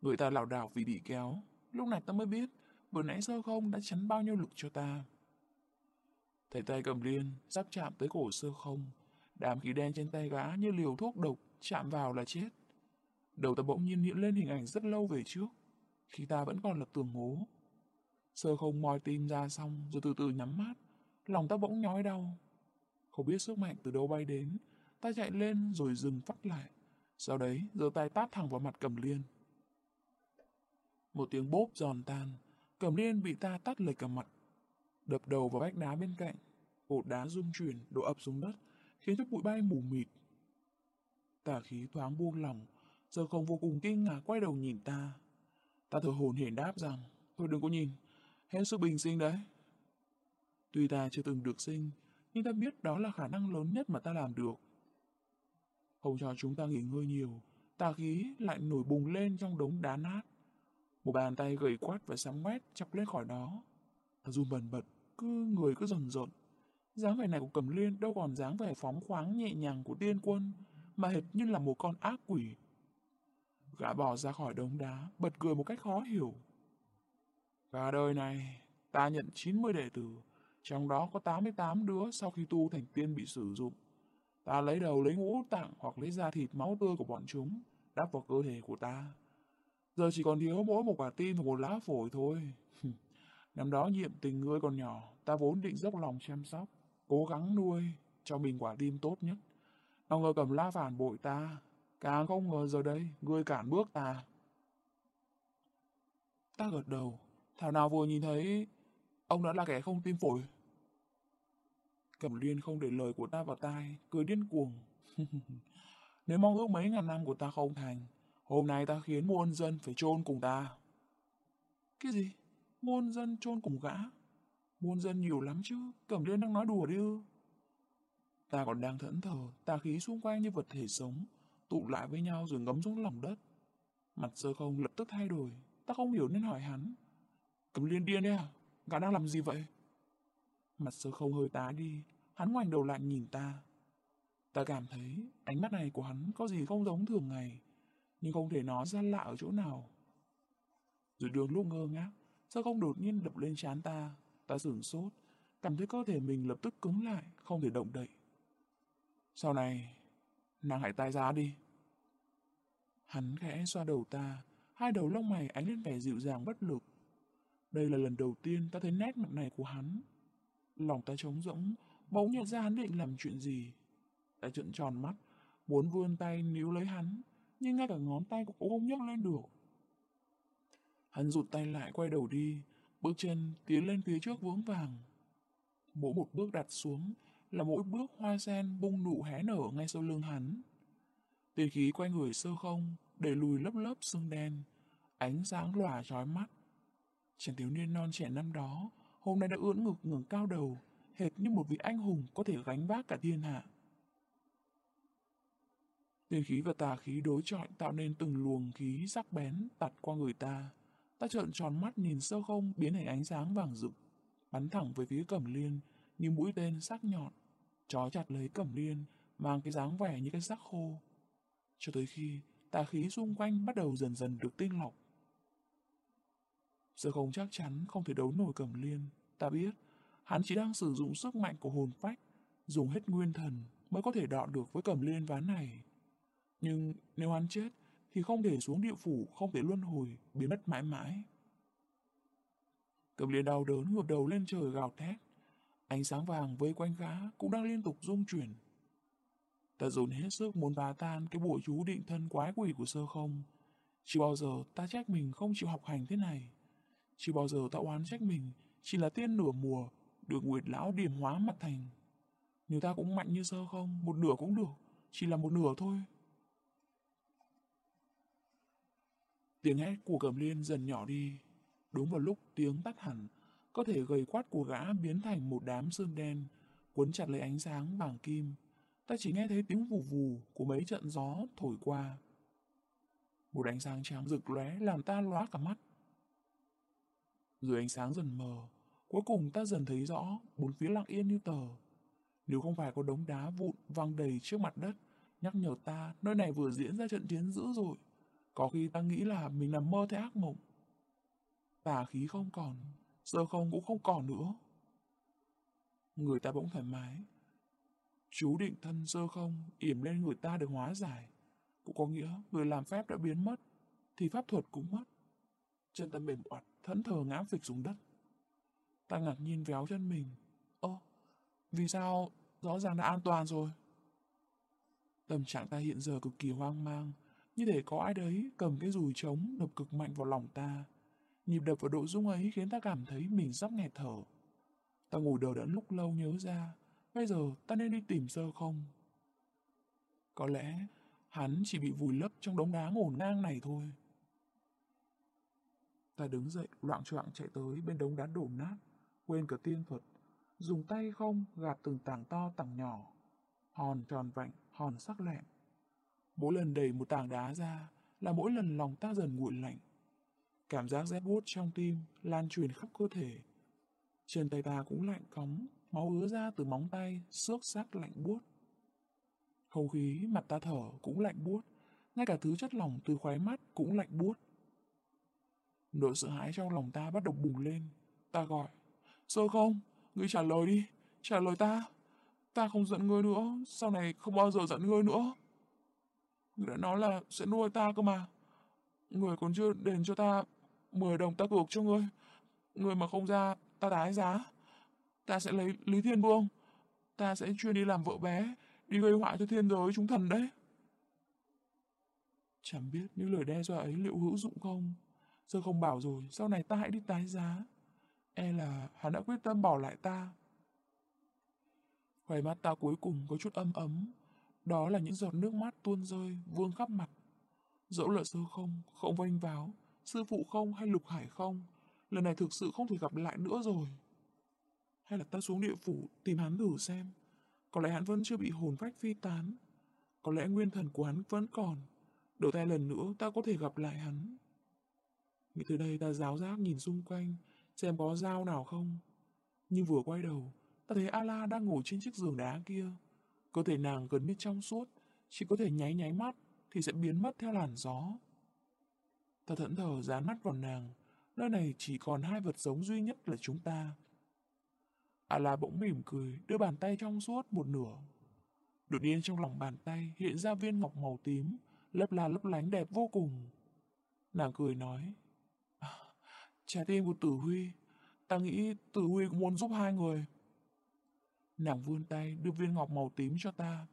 Người ta lảo đảo vì bị kéo, lúc này ta mới biết, vừa nãy sơ không đã chắn bao nhiêu lực cho ta. Thấy tay cầm Liên sắp chạm tới cổ sơ không, đám khí đen trên tay gã như liều thuốc độc, chạm vào là chết. Đầu ta bỗng nhiên hiện lên hình ảnh rất lâu về trước, khi ta vẫn còn là tường ngố. Sơ không moi tim ra xong rồi từ từ nhắm mắt, lòng ta bỗng nhói đau. Không biết sức mạnh từ đâu bay đến, ta chạy lên rồi dừng phát lại. Sau đấy, giơ tay tát thẳng vào mặt cầm Liên. Một tiếng bốp giòn tan, cầm Liên bị ta tát lệch cả mặt, đập đầu vào vách đá bên cạnh. Cột đá rung chuyển, đổ ập xuống đất, khiến cho bụi bay mù mịt. Tả khí thoáng buông lỏng, giờ không vô cùng kinh ngạc quay đầu nhìn ta. Ta thở hồn hển đáp rằng, thôi đừng có nhìn, hết sức bình sinh đấy. Tuy ta chưa từng được sinh, nhưng ta biết đó là khả năng lớn nhất mà ta làm được. Không cho chúng ta nghỉ ngơi nhiều, tà khí lại nổi bùng lên trong đống đá nát. Một bàn tay gầy quát và sáng quét chọc lên khỏi đó. Ta run bần bật, cứ người cứ dần rộn. dáng vẻ này của Cẩm Liên đâu còn dáng vẻ phóng khoáng nhẹ nhàng của tiên quân, mà hệt như là một con ác quỷ. Gã bỏ ra khỏi đống đá, bật cười một cách khó hiểu. Cả đời này, ta nhận 90 đệ tử, trong đó có 88 đứa sau khi tu thành tiên bị sử dụng. Ta lấy đầu lấy ngũ tạng hoặc lấy da thịt máu tươi của bọn chúng, đắp vào cơ thể của ta. Giờ chỉ còn thiếu mỗi một quả tim và một lá phổi thôi. Năm đó nhiệm tình ngươi còn nhỏ, ta vốn định dốc lòng chăm sóc, cố gắng nuôi, cho mình quả tim tốt nhất. Nào ngờ cầm la phản bội ta, càng không ngờ giờ đây, ngươi cản bước ta. Ta gật đầu, thảo nào vừa nhìn thấy ông đã là kẻ không tim phổi. Cẩm Liên không để lời của ta vào tai, cười điên cuồng. Nếu mong ước mấy ngàn năm của ta không thành, hôm nay ta khiến muôn dân phải chôn cùng ta. Cái gì? Muôn dân chôn cùng gã? Muôn dân nhiều lắm chứ, Cẩm Liên đang nói đùa đi ư. Ta còn đang thẫn thờ, tà khí xung quanh như vật thể sống, tụ lại với nhau rồi ngấm xuống lòng đất. Mặt sơ không lập tức thay đổi, ta không hiểu nên hỏi hắn. Cẩm Liên điên đấy à? Gã đang làm gì vậy? Mặt sơ không hơi tá đi, hắn ngoảnh đầu lại nhìn ta. Ta cảm thấy ánh mắt này của hắn có gì không giống thường ngày, nhưng không thể nói ra lạ ở chỗ nào. Rồi đường lúc ngơ ngác, sao không đột nhiên đập lên trán ta, ta sửng sốt, cảm thấy cơ thể mình lập tức cứng lại, không thể động đậy. Sau này, nàng hãy tai ra đi. Hắn khẽ xoa đầu ta, hai đầu lông mày ánh lên vẻ dịu dàng bất lực. Đây là lần đầu tiên ta thấy nét mặt này của hắn. Lòng ta trống rỗng, bỗng nhận ra hắn định làm chuyện gì. Ta trợn tròn mắt, muốn vươn tay níu lấy hắn, nhưng ngay cả ngón tay cũng không nhấc lên được. Hắn rụt tay lại quay đầu đi, bước chân tiến lên phía trước vướng vàng. Mỗi một bước đặt xuống là mỗi bước hoa sen bung nụ hé nở ngay sau lưng hắn. Tiền khí quay người sơ không, để lùi lớp lớp sương đen, ánh sáng lòa trói mắt. Chàng thiếu niên non trẻ năm đó, hôm nay đã ưỡn ngực ngẩng cao đầu, hệt như một vị anh hùng có thể gánh vác cả thiên hạ. tiền khí và tà khí đối chọi tạo nên từng luồng khí sắc bén tạt qua người ta. Ta trợn tròn mắt nhìn sơ không biến thành ánh sáng vàng rực, bắn thẳng về phía cẩm liên như mũi tên sắc nhọn, trói chặt lấy cẩm liên, mang cái dáng vẻ như cái xác khô. Cho tới khi tà khí xung quanh bắt đầu dần dần được tinh lọc. Sơ không chắc chắn không thể đấu nổi cẩm liên. Ta biết, hắn chỉ đang sử dụng sức mạnh của hồn phách, dùng hết nguyên thần mới có thể đọ được với cẩm liên ván này. Nhưng nếu hắn chết, thì không thể xuống địa phủ, không thể luân hồi, biến mất mãi mãi. Cầm liền đau đớn ngược đầu lên trời gào thét. Ánh sáng vàng vây quanh gã cũng đang liên tục rung chuyển. Ta dồn hết sức muốn phá tan cái bộ chú định thân quái quỷ của sơ không. Chỉ bao giờ ta trách mình không chịu học hành thế này. Chỉ bao giờ ta oán trách mình chỉ là tiên nửa mùa, được Nguyệt Lão điểm hóa mặt thành. Nếu ta cũng mạnh như sơ không, một nửa cũng được, chỉ là một nửa thôi. Tiếng hét của cầm liên dần nhỏ đi. Đúng vào lúc tiếng tắt hẳn, có thể gầy quát của gã biến thành một đám sương đen, cuốn chặt lấy ánh sáng vàng kim. Ta chỉ nghe thấy tiếng vù vù của mấy trận gió thổi qua. Một ánh sáng trắng rực lóe làm ta lóa cả mắt. Rồi ánh sáng dần mờ, cuối cùng ta dần thấy rõ bốn phía lặng yên như tờ. Nếu không phải có đống đá vụn văng đầy trước mặt đất, nhắc nhở ta nơi này vừa diễn ra trận chiến dữ rồi. Có khi ta nghĩ là mình nằm mơ thấy ác mộng. Tà khí không còn, sơ không cũng không còn nữa. Người ta bỗng thoải mái. Chú định thân sơ không, yểm lên người ta được hóa giải. Cũng có nghĩa người làm phép đã biến mất, thì pháp thuật cũng mất. Chân ta mềm oặt, thẫn thờ ngã phịch xuống đất. Ta ngạc nhiên véo chân mình. Ơ, vì sao rõ ràng đã an toàn rồi? Tâm trạng ta hiện giờ cực kỳ hoang mang, như thể có ai đấy cầm cái dùi trống đập cực mạnh vào lòng ta. Nhịp đập và độ rung ấy khiến ta cảm thấy mình sắp nghẹt thở. Ta ngủ đờ đẫn lúc lâu nhớ ra, bây giờ ta nên đi tìm sơ không? Có lẽ hắn chỉ bị vùi lấp trong đống đá ngổn ngang này thôi. Ta đứng dậy, loạn choạng chạy tới bên đống đá đổ nát, quên cả tiên thuật, dùng tay không gạt từng tảng to tảng nhỏ, hòn tròn vạnh, hòn sắc lẹm. Mỗi lần đẩy một tảng đá ra là mỗi lần lòng ta dần nguội lạnh. Cảm giác rét buốt trong tim lan truyền khắp cơ thể. Chân tay ta cũng lạnh cóng, máu ứa ra từ móng tay, xước xác lạnh buốt. Không khí mặt ta thở cũng lạnh buốt, ngay cả thứ chất lỏng từ khóe mắt cũng lạnh buốt. Nỗi sợ hãi trong lòng ta bắt đầu bùng lên. Ta gọi, sơ không, ngươi trả lời đi, trả lời ta. Ta không giận ngươi nữa, sau này không bao giờ giận ngươi nữa. Đã nói là sẽ nuôi ta cơ mà. Người còn chưa đền cho ta 10 đồng ta cược cho ngươi. người mà không ra, ta tái giá. Ta sẽ lấy Lý Thiên Vương. Ta sẽ chuyên đi làm vợ bé, đi gây họa cho thiên giới chúng thần đấy. Chẳng biết những lời đe dọa ấy liệu hữu dụng không? giờ không bảo rồi, sau này ta hãy đi tái giá. E là hắn đã quyết tâm bỏ lại ta. Khoai mắt ta cuối cùng có chút âm ấm. Đó là những giọt nước mắt tuôn rơi, vương khắp mặt. Dẫu là sơ không, không vanh vào, sư phụ không hay lục hải không, lần này thực sự không thể gặp lại nữa rồi. Hay là ta xuống địa phủ tìm hắn thử xem. Có lẽ hắn vẫn chưa bị hồn phách phi tán. Có lẽ nguyên thần của hắn vẫn còn. Đầu tay lần nữa ta có thể gặp lại hắn. Nghĩ từ đây ta giáo giác nhìn xung quanh, xem có dao nào không. Nhưng vừa quay đầu, ta thấy Ala đang ngồi trên chiếc giường đá kia. Cơ thể nàng gần như trong suốt, chỉ có thể nháy nháy mắt thì sẽ biến mất theo làn gió. Ta thẫn thờ dán mắt vào nàng, nơi này chỉ còn hai vật giống duy nhất là chúng ta. Ala bỗng mỉm cười, đưa bàn tay trong suốt một nửa. Đột nhiên trong lòng bàn tay hiện ra viên ngọc màu tím, lấp la lấp lánh đẹp vô cùng. Nàng cười nói, à, Trái tim của Tử Huy, ta nghĩ Tử Huy cũng muốn giúp hai người. Nàng vươn tay đưa viên ngọc màu tím cho ta.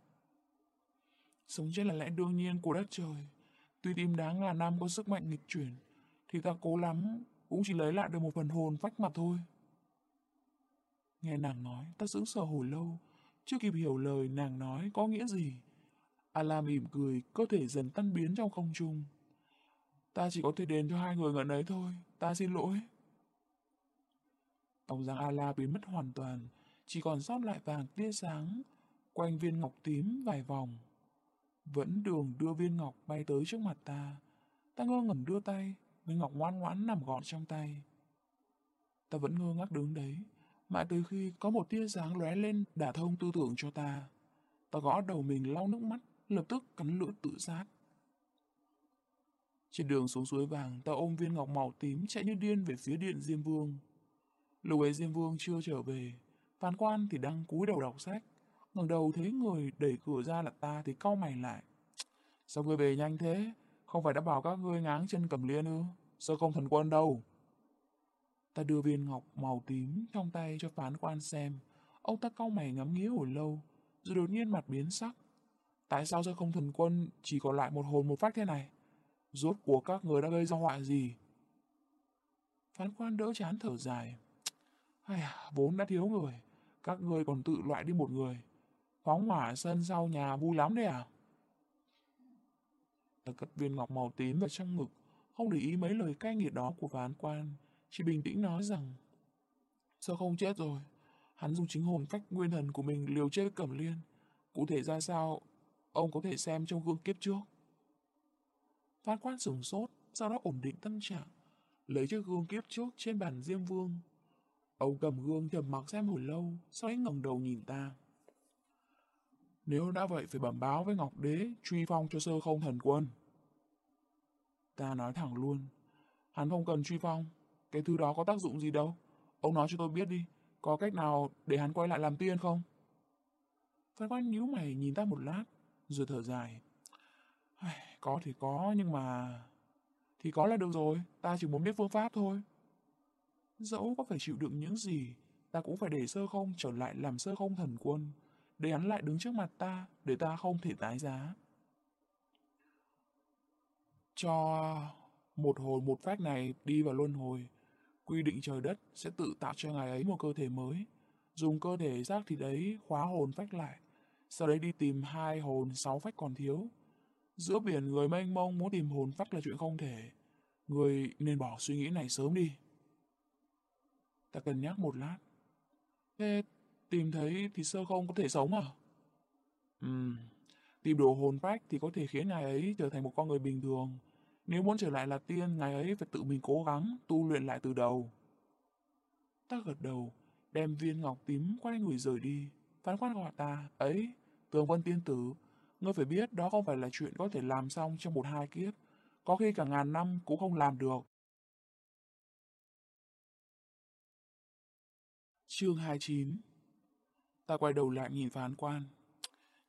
Sống chết là lẽ đương nhiên của đất trời. Tuy tim đáng ngàn năm có sức mạnh nghịch chuyển, thì ta cố lắm cũng chỉ lấy lại được một phần hồn phách mặt thôi. Nghe nàng nói, ta sững sờ hồi lâu, chưa kịp hiểu lời nàng nói có nghĩa gì. Ala mỉm cười, cơ thể dần tan biến trong không trung. Ta chỉ có thể đền cho hai người ngần ấy thôi, ta xin lỗi. Ông rằng A-la biến mất hoàn toàn, chỉ còn sót lại vàng tia sáng, quanh viên ngọc tím vài vòng. Vẫn đường đưa viên ngọc bay tới trước mặt ta. Ta ngơ ngẩn đưa tay, viên ngọc ngoan ngoãn nằm gọn trong tay. Ta vẫn ngơ ngác đứng đấy, mãi tới khi có một tia sáng lóe lên đả thông tư tưởng cho ta. Ta gõ đầu mình lau nước mắt, lập tức cắn lưỡi tự sát. Trên đường xuống suối vàng, ta ôm viên ngọc màu tím chạy như điên về phía điện Diêm Vương. Lúc ấy Diêm Vương chưa trở về, phán quan thì đang cúi đầu đọc sách, ngẩng đầu thấy người đẩy cửa ra là ta thì cau mày lại. Sao ngươi về nhanh thế? Không phải đã bảo các ngươi ngáng chân cầm liên ư? Sao không thần quân đâu? Ta đưa viên ngọc màu tím trong tay cho phán quan xem. Ông ta cau mày ngắm nghía hồi lâu, rồi đột nhiên mặt biến sắc. Tại sao sao không thần quân chỉ còn lại một hồn một phách thế này? Rốt của các người đã gây ra họa gì? Phán quan đỡ chán thở dài. Ai à, vốn đã thiếu người, các ngươi còn tự loại đi một người. Phóng hỏa sân sau nhà vui lắm đấy à? Ta cất viên ngọc màu tím vào trong ngực, không để ý mấy lời cay nghiệt đó của ván quan, chỉ bình tĩnh nói rằng Sao không chết rồi? Hắn dùng chính hồn cách nguyên thần của mình liều chết Cẩm Liên. Cụ thể ra sao, ông có thể xem trong gương kiếp trước. Phán quan sửng sốt, sau đó ổn định tâm trạng, lấy chiếc gương kiếp trước trên bàn Diêm Vương. Ông cầm gương trầm mặc xem hồi lâu, sau ấy ngẩng đầu nhìn ta. Nếu đã vậy phải bẩm báo với Ngọc Đế, truy phong cho sơ không thần quân. Ta nói thẳng luôn, hắn không cần truy phong, cái thứ đó có tác dụng gì đâu. Ông nói cho tôi biết đi, có cách nào để hắn quay lại làm tiên không? Phan quan nhíu mày nhìn ta một lát, rồi thở dài. Có thì có, nhưng mà... Thì có là được rồi, ta chỉ muốn biết phương pháp thôi. Dẫu có phải chịu đựng những gì, ta cũng phải để sơ không trở lại làm sơ không thần quân, để hắn lại đứng trước mặt ta, để ta không thể tái giá. Cho một hồi một phách này đi vào luân hồi, quy định trời đất sẽ tự tạo cho ngài ấy một cơ thể mới, dùng cơ thể xác thịt ấy khóa hồn phách lại, sau đấy đi tìm hai hồn sáu phách còn thiếu. Giữa biển người mênh mông muốn tìm hồn phách là chuyện không thể, người nên bỏ suy nghĩ này sớm đi. Ta cần nhắc một lát. Thế tìm thấy thì sơ không có thể sống à? Ừm, tìm đồ hồn phách thì có thể khiến ngài ấy trở thành một con người bình thường. Nếu muốn trở lại là tiên, ngài ấy phải tự mình cố gắng, tu luyện lại từ đầu. Ta gật đầu, đem viên ngọc tím quay người rời đi. Phán quan gọi ta, ấy, tường vân tiên tử, ngươi phải biết đó không phải là chuyện có thể làm xong trong một hai kiếp. Có khi cả ngàn năm cũng không làm được. Chương 29 Ta quay đầu lại nhìn phán quan.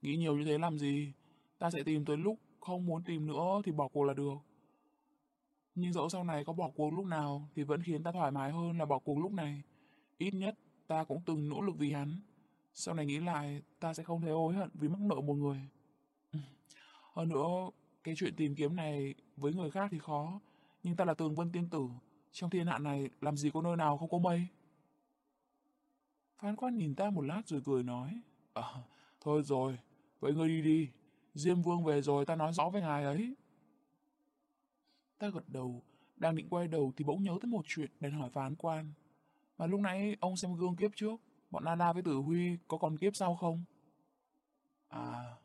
Nghĩ nhiều như thế làm gì? Ta sẽ tìm tới lúc không muốn tìm nữa thì bỏ cuộc là được. Nhưng dẫu sau này có bỏ cuộc lúc nào thì vẫn khiến ta thoải mái hơn là bỏ cuộc lúc này. Ít nhất ta cũng từng nỗ lực vì hắn. Sau này nghĩ lại ta sẽ không thấy hối hận vì mắc nợ một người. Hơn nữa, cái chuyện tìm kiếm này với người khác thì khó. Nhưng ta là tường vân tiên tử. Trong thiên hạ này làm gì có nơi nào không có mây. Phán quan nhìn ta một lát rồi cười nói. À, thôi rồi, vậy ngươi đi đi. Diêm vương về rồi ta nói rõ với ngài ấy. Ta gật đầu, đang định quay đầu thì bỗng nhớ tới một chuyện nên hỏi phán quan. Mà lúc nãy ông xem gương kiếp trước, bọn Nana với Tử Huy có còn kiếp sau không? À,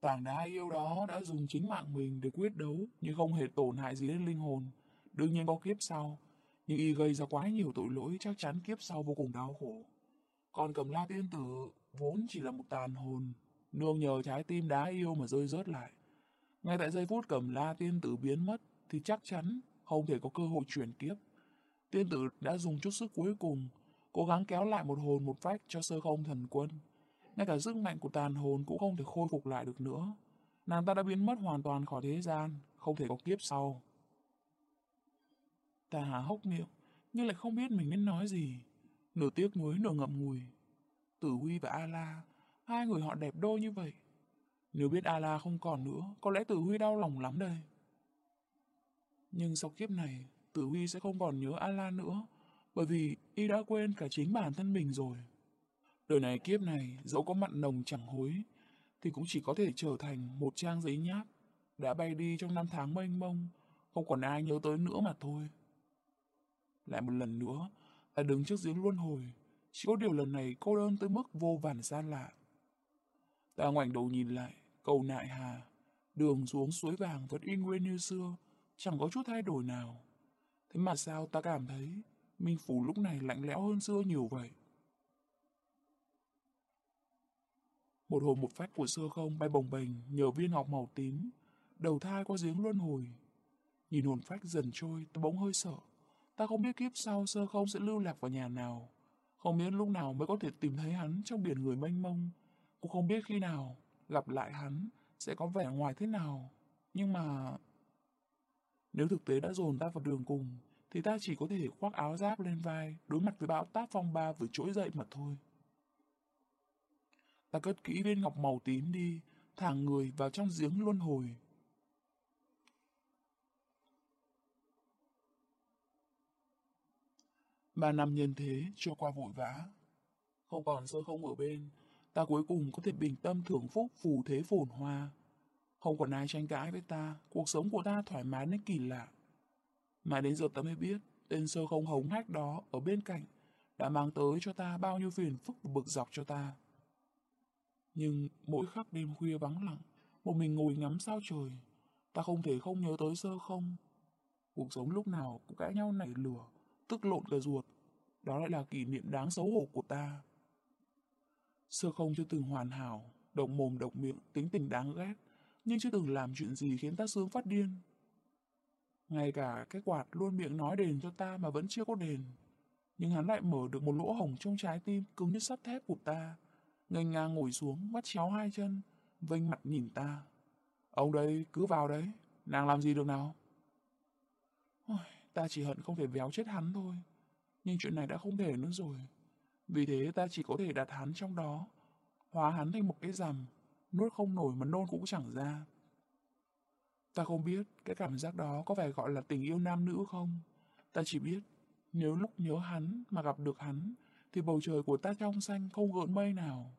tảng đá yêu đó đã dùng chính mạng mình để quyết đấu nhưng không hề tổn hại gì đến linh hồn. Đương nhiên có kiếp sau, nhưng y gây ra quá nhiều tội lỗi chắc chắn kiếp sau vô cùng đau khổ. Còn cầm la tiên tử vốn chỉ là một tàn hồn, nương nhờ trái tim đá yêu mà rơi rớt lại. Ngay tại giây phút cầm la tiên tử biến mất thì chắc chắn không thể có cơ hội chuyển kiếp. Tiên tử đã dùng chút sức cuối cùng, cố gắng kéo lại một hồn một phách cho sơ không thần quân. Ngay cả sức mạnh của tàn hồn cũng không thể khôi phục lại được nữa. Nàng ta đã biến mất hoàn toàn khỏi thế gian, không thể có kiếp sau. Ta há hốc miệng, nhưng lại không biết mình nên nói gì. Nửa tiếc nuối nửa ngậm ngùi. Tử Huy và A-La, hai người họ đẹp đôi như vậy. Nếu biết A-La không còn nữa, có lẽ Tử Huy đau lòng lắm đây. Nhưng sau kiếp này, Tử Huy sẽ không còn nhớ A-La nữa, bởi vì y đã quên cả chính bản thân mình rồi. Đời này kiếp này, dẫu có mặn nồng chẳng hối, thì cũng chỉ có thể trở thành một trang giấy nháp, đã bay đi trong năm tháng mênh mông, không còn ai nhớ tới nữa mà thôi. Lại một lần nữa, ta đứng trước giếng luân hồi, chỉ có điều lần này cô đơn tới mức vô vàn xa lạ. Ta ngoảnh đầu nhìn lại, cầu nại hà, đường xuống suối vàng vẫn y nguyên như xưa, chẳng có chút thay đổi nào. Thế mà sao ta cảm thấy Minh Phủ lúc này lạnh lẽo hơn xưa nhiều vậy? Một hồn một phách của xưa không bay bồng bềnh nhờ viên ngọc màu tím, đầu thai qua giếng luân hồi. Nhìn hồn phách dần trôi, ta bỗng hơi sợ. Ta không biết kiếp sau sơ không sẽ lưu lạc vào nhà nào. Không biết lúc nào mới có thể tìm thấy hắn trong biển người mênh mông, cũng không biết khi nào gặp lại hắn sẽ có vẻ ngoài thế nào. Nhưng mà... Nếu thực tế đã dồn ta vào đường cùng, thì ta chỉ có thể khoác áo giáp lên vai, đối mặt với bão táp phong ba vừa trỗi dậy mà thôi. Ta cất kỹ viên ngọc màu tím đi, thả người vào trong giếng luân hồi. Ba năm nhân thế cho qua vội vã. Không còn sơ không ở bên, ta cuối cùng có thể bình tâm thưởng phúc phù thế phồn hoa. Không còn ai tranh cãi với ta, cuộc sống của ta thoải mái đến kỳ lạ. Mà đến giờ ta mới biết, tên sơ không hống hách đó ở bên cạnh đã mang tới cho ta bao nhiêu phiền phức và bực dọc cho ta. Nhưng mỗi khắc đêm khuya vắng lặng, một mình ngồi ngắm sao trời, ta không thể không nhớ tới sơ không. Cuộc sống lúc nào cũng cãi nhau nảy lửa, tức lộn cả ruột. Đó lại là kỷ niệm đáng xấu hổ của ta. Sơ không chưa từng hoàn hảo, động mồm độc miệng, tính tình đáng ghét, nhưng chưa từng làm chuyện gì khiến ta sướng phát điên. Ngay cả cái quạt luôn miệng nói đền cho ta mà vẫn chưa có đền. Nhưng hắn lại mở được một lỗ hổng trong trái tim cứng như sắt thép của ta. Ngành ngang ngồi xuống, bắt chéo hai chân, vênh mặt nhìn ta. Ông đây, cứ vào đấy, nàng làm gì được nào? Ôi, ta chỉ hận không thể véo chết hắn thôi. Nhưng chuyện này đã không thể nữa rồi. Vì thế ta chỉ có thể đặt hắn trong đó, hóa hắn thành một cái rằm, nuốt không nổi mà nôn cũng chẳng ra. Ta không biết cái cảm giác đó có phải gọi là tình yêu nam nữ không? Ta chỉ biết, nếu lúc nhớ hắn mà gặp được hắn, thì bầu trời của ta trong xanh không gợn mây nào.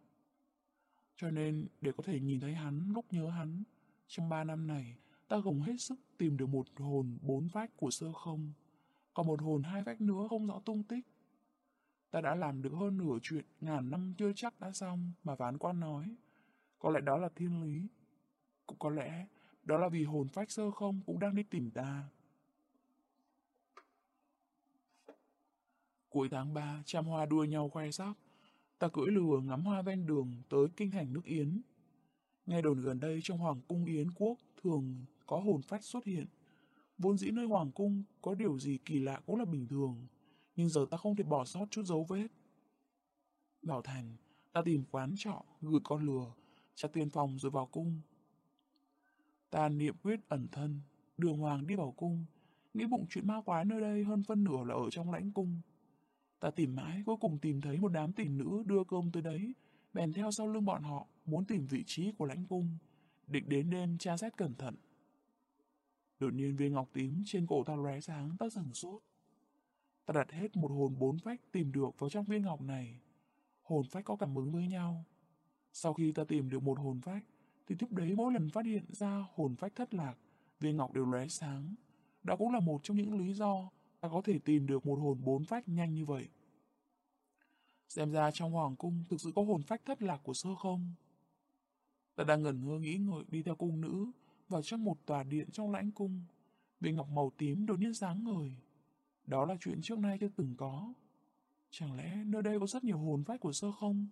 Cho nên, để có thể nhìn thấy hắn lúc nhớ hắn, trong ba năm này, ta gồng hết sức tìm được một hồn bốn vách của sơ không, còn một hồn hai vách nữa không rõ tung tích. Ta đã làm được hơn nửa chuyện ngàn năm chưa chắc đã xong mà ván quan nói. Có lẽ đó là thiên lý. Cũng có lẽ đó là vì hồn phách sơ không cũng đang đi tìm ta. Cuối tháng 3, trăm hoa đua nhau khoe sắc. Ta cưỡi lừa ngắm hoa ven đường tới kinh thành nước Yến. Nghe đồn gần đây trong Hoàng cung Yến quốc thường có hồn phách xuất hiện. Vốn dĩ nơi Hoàng cung có điều gì kỳ lạ cũng là bình thường, nhưng giờ ta không thể bỏ sót chút dấu vết. Vào thành, ta tìm quán trọ, gửi con lừa, trả tiền phòng rồi vào cung. Ta niệm quyết ẩn thân, đường hoàng đi vào cung, nghĩ bụng chuyện ma quái nơi đây hơn phân nửa là ở trong lãnh cung. Ta tìm mãi, cuối cùng tìm thấy một đám tỷ nữ đưa cơm tới đấy, bèn theo sau lưng bọn họ, muốn tìm vị trí của lãnh cung, định đến đêm tra xét cẩn thận. Đột nhiên viên ngọc tím trên cổ ta lóe sáng, ta sửng sốt. Ta đặt hết một hồn bốn phách tìm được vào trong viên ngọc này. Hồn phách có cảm ứng với nhau. Sau khi ta tìm được một hồn phách, thì tiếp đấy mỗi lần phát hiện ra hồn phách thất lạc, viên ngọc đều lóe sáng. Đó cũng là một trong những lý do ta có thể tìm được một hồn bốn phách nhanh như vậy. Xem ra trong hoàng cung thực sự có hồn phách thất lạc của sơ không. Ta đang ngẩn ngơ nghĩ ngợi đi theo cung nữ vào trong một tòa điện trong lãnh cung. Viên ngọc màu tím đột nhiên sáng ngời. Đó là chuyện trước nay chưa từng có. Chẳng lẽ nơi đây có rất nhiều hồn phách của sơ không?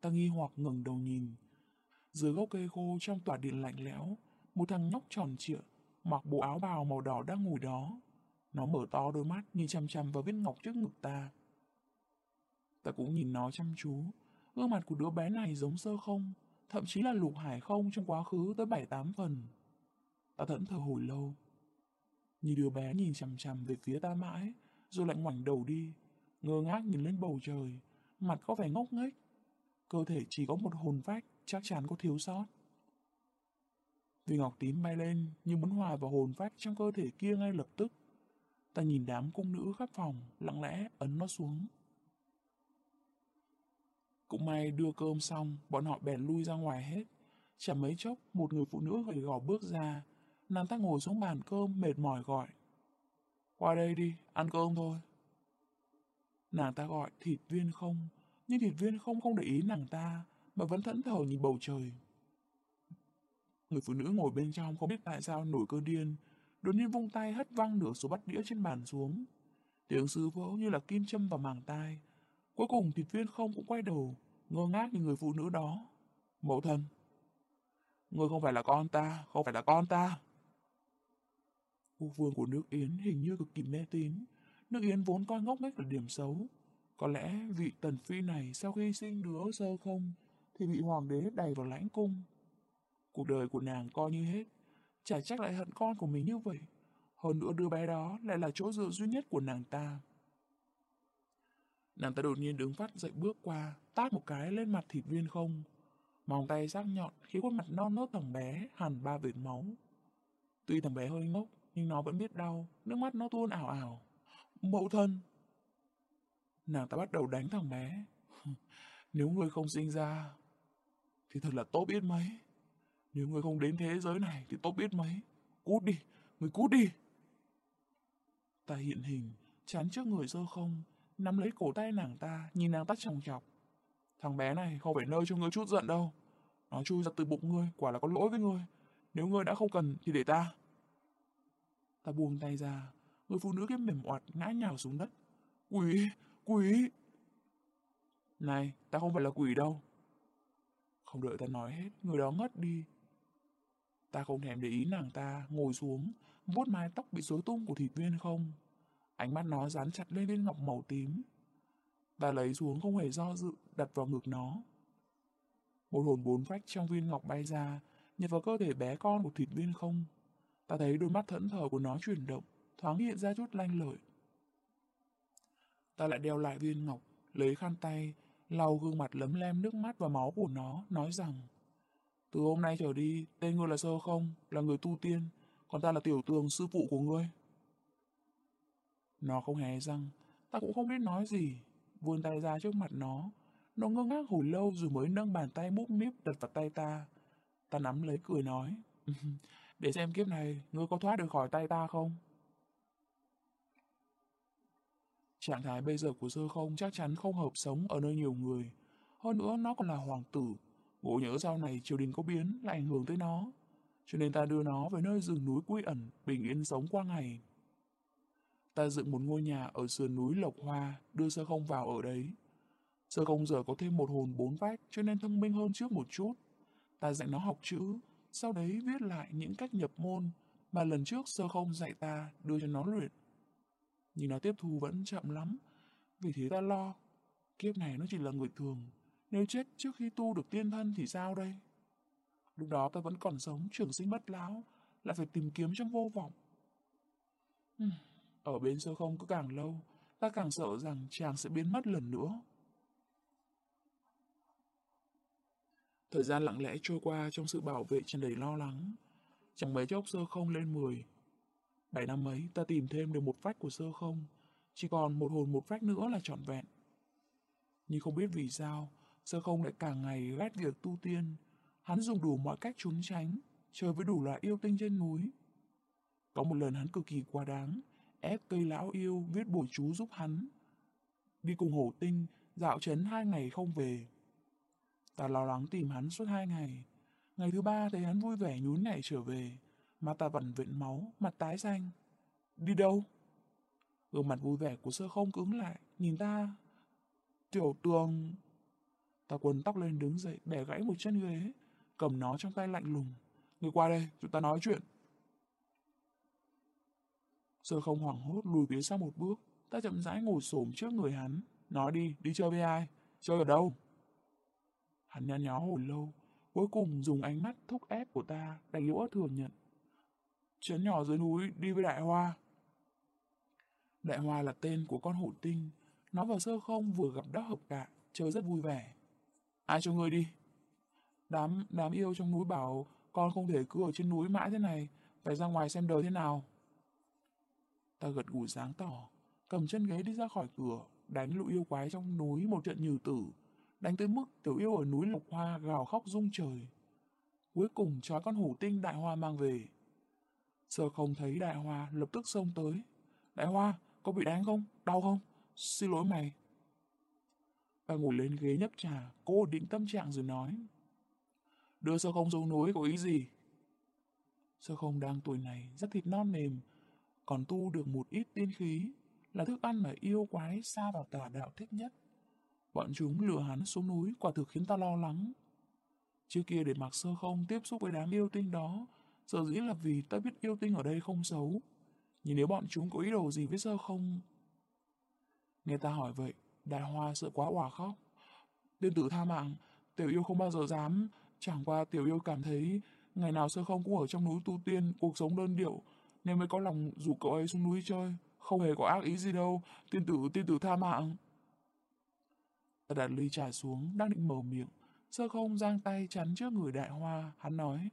Ta nghi hoặc ngẩng đầu nhìn. Dưới gốc cây khô trong tòa điện lạnh lẽo, một thằng nhóc tròn trịa, mặc bộ áo bào màu đỏ đang ngồi đó. Nó mở to đôi mắt nhìn chăm chăm vào viên ngọc trước ngực ta. Ta cũng nhìn nó chăm chú. Gương mặt của đứa bé này giống sơ không, thậm chí là lục hải không trong quá khứ tới bảy tám phần. Ta thẫn thờ hồi lâu. Như đứa bé nhìn chằm chằm về phía ta mãi, rồi lại ngoảnh đầu đi, ngơ ngác nhìn lên bầu trời, mặt có vẻ ngốc nghếch. Cơ thể chỉ có một hồn phách, chắc chắn có thiếu sót. Vì ngọc tím bay lên như muốn hòa vào hồn phách trong cơ thể kia ngay lập tức. Ta nhìn đám cung nữ khắp phòng, lặng lẽ ấn nó xuống. Cũng may đưa cơm xong, bọn họ bèn lui ra ngoài hết. Chẳng mấy chốc, một người phụ nữ gầy gò bước ra. Nàng ta ngồi xuống bàn cơm mệt mỏi gọi. Qua đây đi, ăn cơm thôi. Nàng ta gọi thịt viên không, nhưng thịt viên không không để ý nàng ta, mà vẫn thẫn thờ nhìn bầu trời. Người phụ nữ ngồi bên trong không biết tại sao nổi cơn điên, đột nhiên vung tay hất văng nửa số bát đĩa trên bàn xuống. Tiếng sư vỗ như là kim châm vào màng tai. Cuối cùng thì viên không cũng quay đầu, ngơ ngác nhìn người phụ nữ đó. Mẫu thân, người không phải là con ta, không phải là con ta. Quốc vương của nước Yến hình như cực kỳ mê tín. Nước Yến vốn coi ngốc nghếch là điểm xấu. Có lẽ vị tần phi này sau khi sinh đứa sơ không, thì bị hoàng đế đẩy vào lãnh cung. Cuộc đời của nàng coi như hết, chả trách lại hận con của mình như vậy. Hơn nữa đứa bé đó lại là chỗ dựa duy nhất của nàng ta. Nàng ta đột nhiên đứng phát dậy bước qua, tát một cái lên mặt thịt viên không. Móng tay sắc nhọn khiến khuôn mặt non nớt thằng bé hẳn ba vệt máu. Tuy thằng bé hơi ngốc, nhưng nó vẫn biết đau, nước mắt nó tuôn ảo ảo. Mẫu thân! Nàng ta bắt đầu đánh thằng bé. Nếu người không sinh ra, thì thật là tốt biết mấy. Nếu người không đến thế giới này thì tốt biết mấy. Cút đi, người cút đi. Ta hiện hình, chán trước người sơ không, nắm lấy cổ tay nàng ta, nhìn nàng ta chòng chọc. Thằng bé này không phải nơi cho ngươi chút giận đâu. Nó chui ra từ bụng ngươi, quả là có lỗi với ngươi. Nếu ngươi đã không cần thì để ta. Ta buông tay ra, người phụ nữ kia mềm oặt ngã nhào xuống đất. Quỷ, quỷ. Này, ta không phải là quỷ đâu. Không đợi ta nói hết, người đó ngất đi. Ta không thèm để ý nàng ta, ngồi xuống, vuốt mái tóc bị rối tung của thịt viên không. Ánh mắt nó dán chặt lên viên ngọc màu tím. Ta lấy xuống không hề do dự, đặt vào ngực nó. Một hồn bốn phách trong viên ngọc bay ra, nhập vào cơ thể bé con của thịt viên không. Ta thấy đôi mắt thẫn thờ của nó chuyển động, thoáng hiện ra chút lanh lợi. Ta lại đeo lại viên ngọc, lấy khăn tay, lau gương mặt lấm lem nước mắt và máu của nó, nói rằng Từ hôm nay trở đi, tên ngươi là Sơ Không, là người tu tiên, còn ta là tiểu tường sư phụ của ngươi. Nó không hề răng, ta cũng không biết nói gì, vươn tay ra trước mặt nó. Nó ngơ ngác hồi lâu rồi mới nâng bàn tay búp míp đặt vào tay ta. Ta nắm lấy cười nói, để xem kiếp này ngươi có thoát được khỏi tay ta không? Trạng thái bây giờ của sơ không chắc chắn không hợp sống ở nơi nhiều người. Hơn nữa nó còn là hoàng tử. Ngộ nhớ sau này triều đình có biến lại ảnh hưởng tới nó. Cho nên ta đưa nó về nơi rừng núi quy ẩn, bình yên sống qua ngày. Ta dựng một ngôi nhà ở sườn núi Lộc Hoa, đưa sơ không vào ở đấy. Sơ không giờ có thêm một hồn bốn vách, cho nên thông minh hơn trước một chút. Ta dạy nó học chữ, sau đấy viết lại những cách nhập môn mà lần trước sơ không dạy ta đưa cho nó luyện nhưng nó tiếp thu vẫn chậm lắm. Vì thế ta lo, kiếp này nó chỉ là người thường. Nếu chết trước khi tu được tiên thân thì sao đây? Lúc đó ta vẫn còn sống, trường sinh bất lão, lại phải tìm kiếm trong vô vọng. Ở bên sơ không cứ càng lâu, ta càng sợ rằng chàng sẽ biến mất lần nữa. Thời gian lặng lẽ trôi qua trong sự bảo vệ tràn đầy lo lắng. Chẳng mấy chốc sơ không lên 10, Bảy năm ấy, ta tìm thêm được một phách của sơ không, chỉ còn một hồn một phách nữa là trọn vẹn. Nhưng không biết vì sao, sơ không lại càng ngày ghét việc tu tiên. Hắn dùng đủ mọi cách trốn tránh, chơi với đủ loại yêu tinh trên núi. Có một lần hắn cực kỳ quá đáng, ép cây lão yêu viết bùa chú giúp hắn. Đi cùng hổ tinh, dạo chấn hai ngày không về. Ta lo lắng tìm hắn suốt hai ngày. Ngày thứ ba thấy hắn vui vẻ nhún nhảy trở về. Mà ta vẩn vện máu, mặt tái xanh. Đi đâu? Gương mặt vui vẻ của sơ không cứng lại, nhìn ta. Tiểu tường... Ta quần tóc lên đứng dậy, bẻ gãy một chân ghế, cầm nó trong tay lạnh lùng. Người qua đây, chúng ta nói chuyện. Sơ không hoảng hốt lùi phía sau một bước, ta chậm rãi ngồi xổm trước người hắn. Nói đi, đi chơi với ai? Chơi ở đâu? Hắn nhăn nhó hồi lâu, cuối cùng dùng ánh mắt thúc ép của ta đánh liễu thừa nhận. Trấn nhỏ dưới núi đi với Đại Hoa. Đại Hoa là tên của con hổ tinh. Nó và sơ không vừa gặp đắc hợp cả, chơi rất vui vẻ. Ai cho ngươi đi? Đám, đám yêu trong núi bảo con không thể cứ ở trên núi mãi thế này, phải ra ngoài xem đời thế nào. Ta gật gù sáng tỏ, cầm chân ghế đi ra khỏi cửa, đánh lũ yêu quái trong núi một trận nhừ tử, đánh tới mức tiểu yêu ở núi Lộc Hoa gào khóc rung trời. Cuối cùng trói con hủ tinh đại hoa mang về. Sơ không thấy đại hoa lập tức xông tới. Đại hoa, có bị đánh không? Đau không? Xin lỗi mày. ta ngồi lên ghế nhấp trà, cô ổn định tâm trạng rồi nói. Đưa sơ không xuống núi có ý gì? Sơ không đang tuổi này, rất thịt non mềm, còn tu được một ít tiên khí, là thức ăn mà yêu quái xa vào tà đạo thích nhất. Bọn chúng lừa hắn xuống núi quả thực khiến ta lo lắng. Trước kia để mặc sơ không tiếp xúc với đám yêu tinh đó, Sở dĩ là vì ta biết yêu tinh ở đây không xấu. Nhưng nếu bọn chúng có ý đồ gì với sơ không... Nghe ta hỏi vậy, đại hoa sợ quá quả khóc. Tiên tử tha mạng, Tiểu yêu không bao giờ dám, chẳng qua tiểu yêu cảm thấy ngày nào sơ không cũng ở trong núi tu tiên, cuộc sống đơn điệu, nên mới có lòng rủ cậu ấy xuống núi chơi. Không hề có ác ý gì đâu, tiên tử, tiên tử tha mạng. Ta đặt ly trà xuống, đang định mở miệng. Sơ không giang tay chắn trước người đại hoa, hắn nói.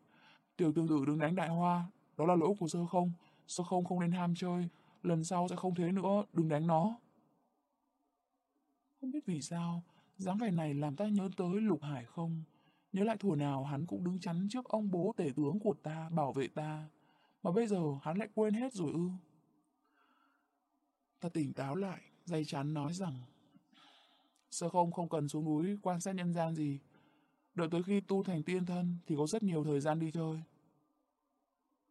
Tiểu tương tử đừng đánh đại hoa, đó là lỗi của sơ không. Sơ không không nên ham chơi, lần sau sẽ không thế nữa, đừng đánh nó. Không biết vì sao, dáng vẻ này làm ta nhớ tới Lục Hải không. Nhớ lại thủa nào hắn cũng đứng chắn trước ông bố tể tướng của ta, bảo vệ ta. Mà bây giờ hắn lại quên hết rồi ư. Ta tỉnh táo lại, dây chán nói rằng Sơ không không cần xuống núi quan sát nhân gian gì. Đợi tới khi tu thành tiên thân thì có rất nhiều thời gian đi chơi.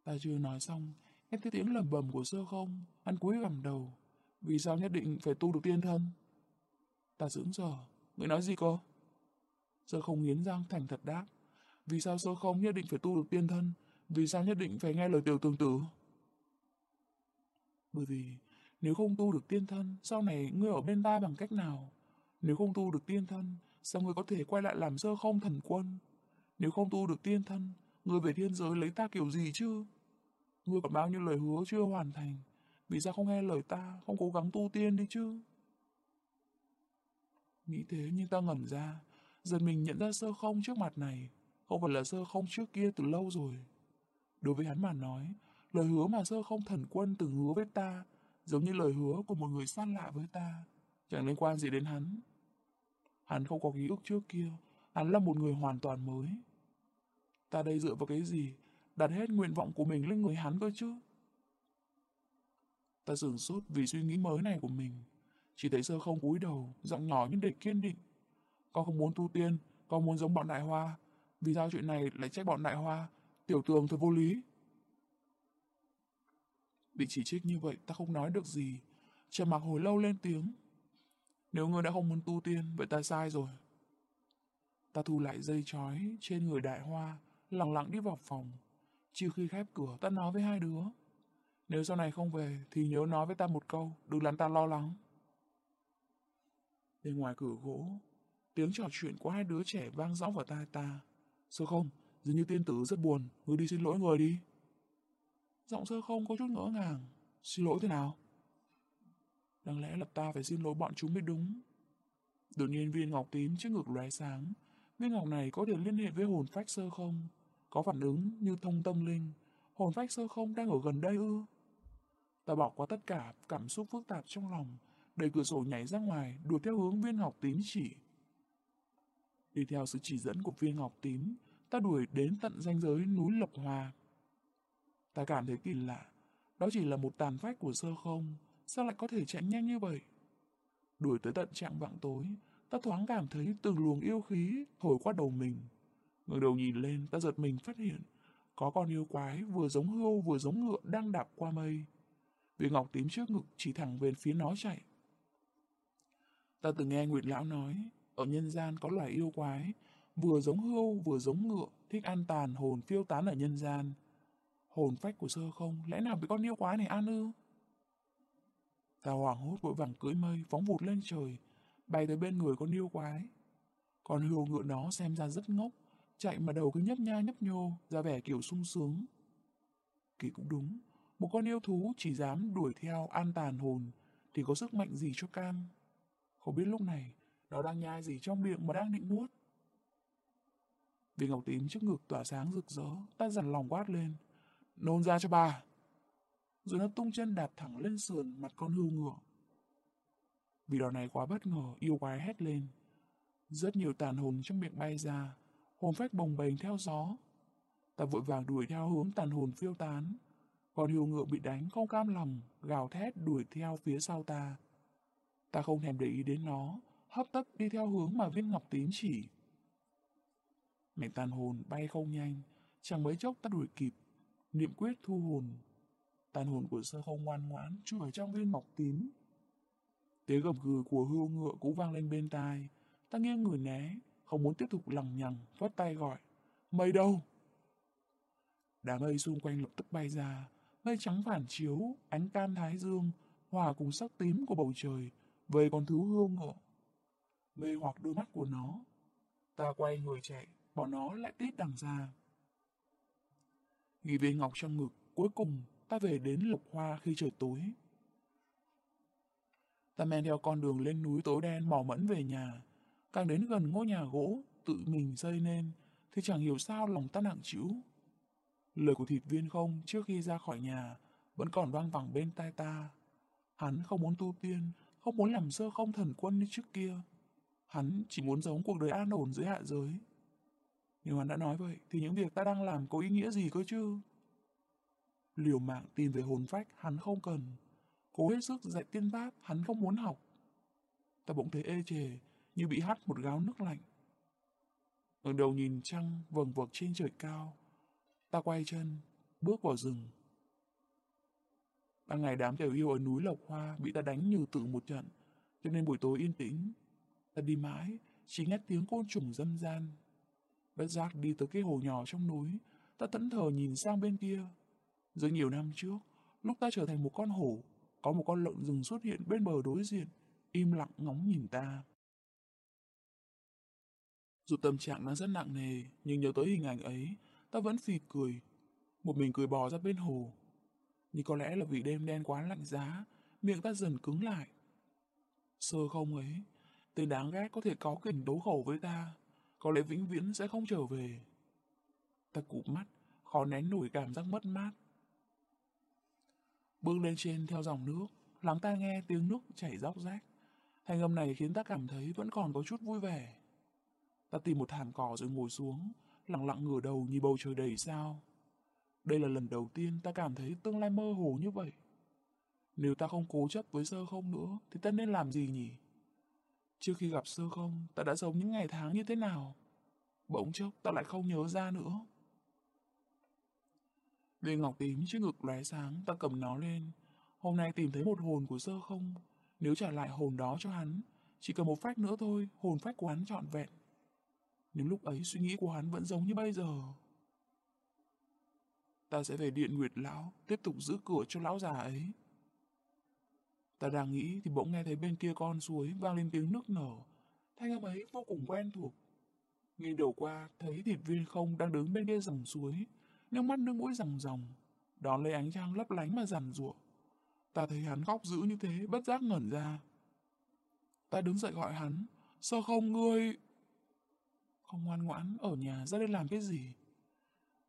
Ta chưa nói xong, nghe thấy tiếng lẩm bẩm của sơ không, hắn cúi gằm đầu. Vì sao nhất định phải tu được tiên thân? Ta sững sờ, người nói gì cơ? Sơ không nghiến răng thành thật đáp. Vì sao sơ không nhất định phải tu được tiên thân? Vì sao nhất định phải nghe lời tiểu tương tử? Bởi vì nếu không tu được tiên thân, sau này ngươi ở bên ta bằng cách nào? Nếu không tu được tiên thân, sao ngươi có thể quay lại làm sơ không thần quân? Nếu không tu được tiên thân, ngươi về thiên giới lấy ta kiểu gì chứ? Ngươi còn bao nhiêu lời hứa chưa hoàn thành, vì sao không nghe lời ta, không cố gắng tu tiên đi chứ? Nghĩ thế nhưng ta ngẩn ra, dần mình nhận ra sơ không trước mặt này, không phải là sơ không trước kia từ lâu rồi. Đối với hắn mà nói, lời hứa mà sơ không thần quân từng hứa với ta, giống như lời hứa của một người xa lạ với ta, chẳng liên quan gì đến hắn. Hắn không có ký ức trước kia, hắn là một người hoàn toàn mới. Ta đây dựa vào cái gì, đặt hết nguyện vọng của mình lên người hắn cơ chứ? Ta sửng sốt vì suy nghĩ mới này của mình. Chỉ thấy sơ không cúi đầu, giọng nhỏ nhưng đầy kiên định. Con không muốn tu tiên, con muốn giống bọn đại hoa. Vì sao chuyện này lại trách bọn đại hoa? Tiểu tường thật vô lý. Bị chỉ trích như vậy ta không nói được gì. Trầm mặc hồi lâu lên tiếng. Nếu ngươi đã không muốn tu tiên, vậy ta sai rồi. Ta thu lại dây chói trên người đại hoa, lặng lặng đi vào phòng. Chiều khi khép cửa, ta nói với hai đứa. Nếu sau này không về, thì nhớ nói với ta một câu, đừng làm ta lo lắng. Bên ngoài cửa gỗ, tiếng trò chuyện của hai đứa trẻ vang rõ vào tai ta. sao không, dường như tiên tử rất buồn, người đi xin lỗi người đi. Giọng sơ không có chút ngỡ ngàng. Xin lỗi thế nào? Đáng lẽ là ta phải xin lỗi bọn chúng mới đúng. Đột nhiên viên ngọc tím trước ngực lóe sáng. Viên ngọc này có thể liên hệ với hồn phách sơ không? Có phản ứng như thông tâm linh. Hồn phách sơ không đang ở gần đây ư? Ta bỏ qua tất cả cảm xúc phức tạp trong lòng, đẩy cửa sổ nhảy ra ngoài, đuổi theo hướng viên ngọc tím chỉ. Đi theo sự chỉ dẫn của viên ngọc tím, ta đuổi đến tận ranh giới núi Lộc Hòa. Ta cảm thấy kỳ lạ, đó chỉ là một tàn phách của sơ không, sao lại có thể chạy nhanh như vậy? Đuổi tới tận trạng vạng tối, ta thoáng cảm thấy từng luồng yêu khí thổi qua đầu mình. ngẩng đầu nhìn lên, ta giật mình phát hiện, có con yêu quái vừa giống hươu vừa giống ngựa đang đạp qua mây. Viên ngọc tím trước ngực chỉ thẳng về phía nó chạy. Ta từng nghe Nguyệt Lão nói, ở nhân gian có loài yêu quái, vừa giống hươu vừa giống ngựa, thích ăn tàn hồn phiêu tán ở nhân gian. Hồn phách của sơ không, lẽ nào bị con yêu quái này ăn ư? Ta hoảng hốt vội vàng cưỡi mây, phóng vụt lên trời, bay tới bên người con yêu quái. Con hươu ngựa nó xem ra rất ngốc, chạy mà đầu cứ nhấp nha nhấp nhô, ra vẻ kiểu sung sướng. Kỳ cũng đúng, một con yêu thú chỉ dám đuổi theo an tàn hồn, thì có sức mạnh gì cho cam. Không biết lúc này, nó đang nhai gì trong miệng mà đang định nuốt. Viên ngọc tím trước ngực tỏa sáng rực rỡ, ta dằn lòng quát lên. Nôn ra cho bà. Rồi nó tung chân đạp thẳng lên sườn mặt con hươu ngựa. Vì đòn này quá bất ngờ, yêu quái hét lên. Rất nhiều tàn hồn trong miệng bay ra, hồn phách bồng bềnh theo gió. Ta vội vàng đuổi theo hướng tàn hồn phiêu tán. còn hươu ngựa bị đánh không cam lòng, gào thét đuổi theo phía sau ta. Ta không thèm để ý đến nó, hấp tấp đi theo hướng mà viên ngọc tím chỉ. Mẹ tàn hồn bay không nhanh, chẳng mấy chốc ta đuổi kịp, niệm quyết thu hồn. Tàn hồn của sơ không ngoan ngoãn chui ở trong viên ngọc tím. Tiếng gầm gừ của hươu ngựa cũng vang lên bên tai, ta nghiêng người né, không muốn tiếp tục lằng nhằng, vất tay gọi. Mây đâu? Đám mây xung quanh lập tức bay ra, mây trắng phản chiếu, ánh cam thái dương, hòa cùng sắc tím của bầu trời, về con thú hươu ngựa. Mê hoặc đôi mắt của nó. Ta quay người chạy, bỏ nó lại tít đằng ra. Nghĩ về ngọc trong ngực, cuối cùng ta về đến lộc hoa khi trời tối. Ta men theo con đường lên núi tối đen mò mẫn về nhà. Càng đến gần ngôi nhà gỗ tự mình xây nên, thì chẳng hiểu sao lòng ta nặng chịu. Lời của thịt viên không trước khi ra khỏi nhà vẫn còn vang vẳng bên tai ta. Hắn không muốn tu tiên, không muốn làm sơ không thần quân như trước kia. Hắn chỉ muốn sống cuộc đời an ổn dưới hạ giới nhưng hắn đã nói vậy, thì những việc ta đang làm có ý nghĩa gì cơ chứ? Liều mạng tìm về hồn phách, hắn không cần. Cố hết sức dạy tiên pháp, hắn không muốn học. Ta bỗng thấy ê chề, như bị hắt một gáo nước lạnh. Ở đầu nhìn trăng vầng vậc trên trời cao. Ta quay chân, bước vào rừng. Ban ngày đám tiểu yêu ở núi Lộc Hoa bị ta đánh như tử một trận, cho nên buổi tối yên tĩnh. Ta đi mãi, chỉ nghe tiếng côn trùng dâm gian. Bất giác đi tới cái hồ nhỏ trong núi, ta thẫn thờ nhìn sang bên kia. dưới nhiều năm trước, lúc ta trở thành một con hổ, có một con lợn rừng xuất hiện bên bờ đối diện, im lặng ngóng nhìn ta. Dù tâm trạng đang rất nặng nề, nhưng nhớ tới hình ảnh ấy, ta vẫn phì cười. Một mình cười bò ra bên hồ. Nhưng có lẽ là vì đêm đen quá lạnh giá, miệng ta dần cứng lại. Sơ không ấy, tên đáng ghét có thể có kỉnh đấu khẩu với ta, có lẽ vĩnh viễn sẽ không trở về. Ta cụp mắt, khó nén nổi cảm giác mất mát. Bước lên trên theo dòng nước, lắng ta nghe tiếng nước chảy róc rách. Thanh âm này khiến ta cảm thấy vẫn còn có chút vui vẻ. Ta tìm một thảm cỏ rồi ngồi xuống, lặng lặng ngửa đầu nhìn bầu trời đầy sao. Đây là lần đầu tiên ta cảm thấy tương lai mơ hồ như vậy. Nếu ta không cố chấp với sơ không nữa, thì ta nên làm gì nhỉ? Trước khi gặp sơ không, ta đã sống những ngày tháng như thế nào? Bỗng chốc ta lại không nhớ ra nữa. Viên ngọc tím trước ngực lóe sáng, ta cầm nó lên. Hôm nay tìm thấy một hồn của sơ không. Nếu trả lại hồn đó cho hắn, chỉ cần một phách nữa thôi, hồn phách của hắn trọn vẹn. Nếu lúc ấy suy nghĩ của hắn vẫn giống như bây giờ. Ta sẽ về điện Nguyệt Lão, tiếp tục giữ cửa cho lão già ấy. Ta đang nghĩ thì bỗng nghe thấy bên kia con suối vang lên tiếng nước nở. Thanh âm ấy vô cùng quen thuộc. Nhìn đầu qua, thấy thịt viên không đang đứng bên kia dòng suối, nước mắt nước mũi ròng ròng, đón lấy ánh trăng lấp lánh mà rằn rụa. Ta thấy hắn khóc dữ như thế, bất giác ngẩn ra. Ta đứng dậy gọi hắn, sao không ngươi... Không ngoan ngoãn, ở nhà ra đây làm cái gì?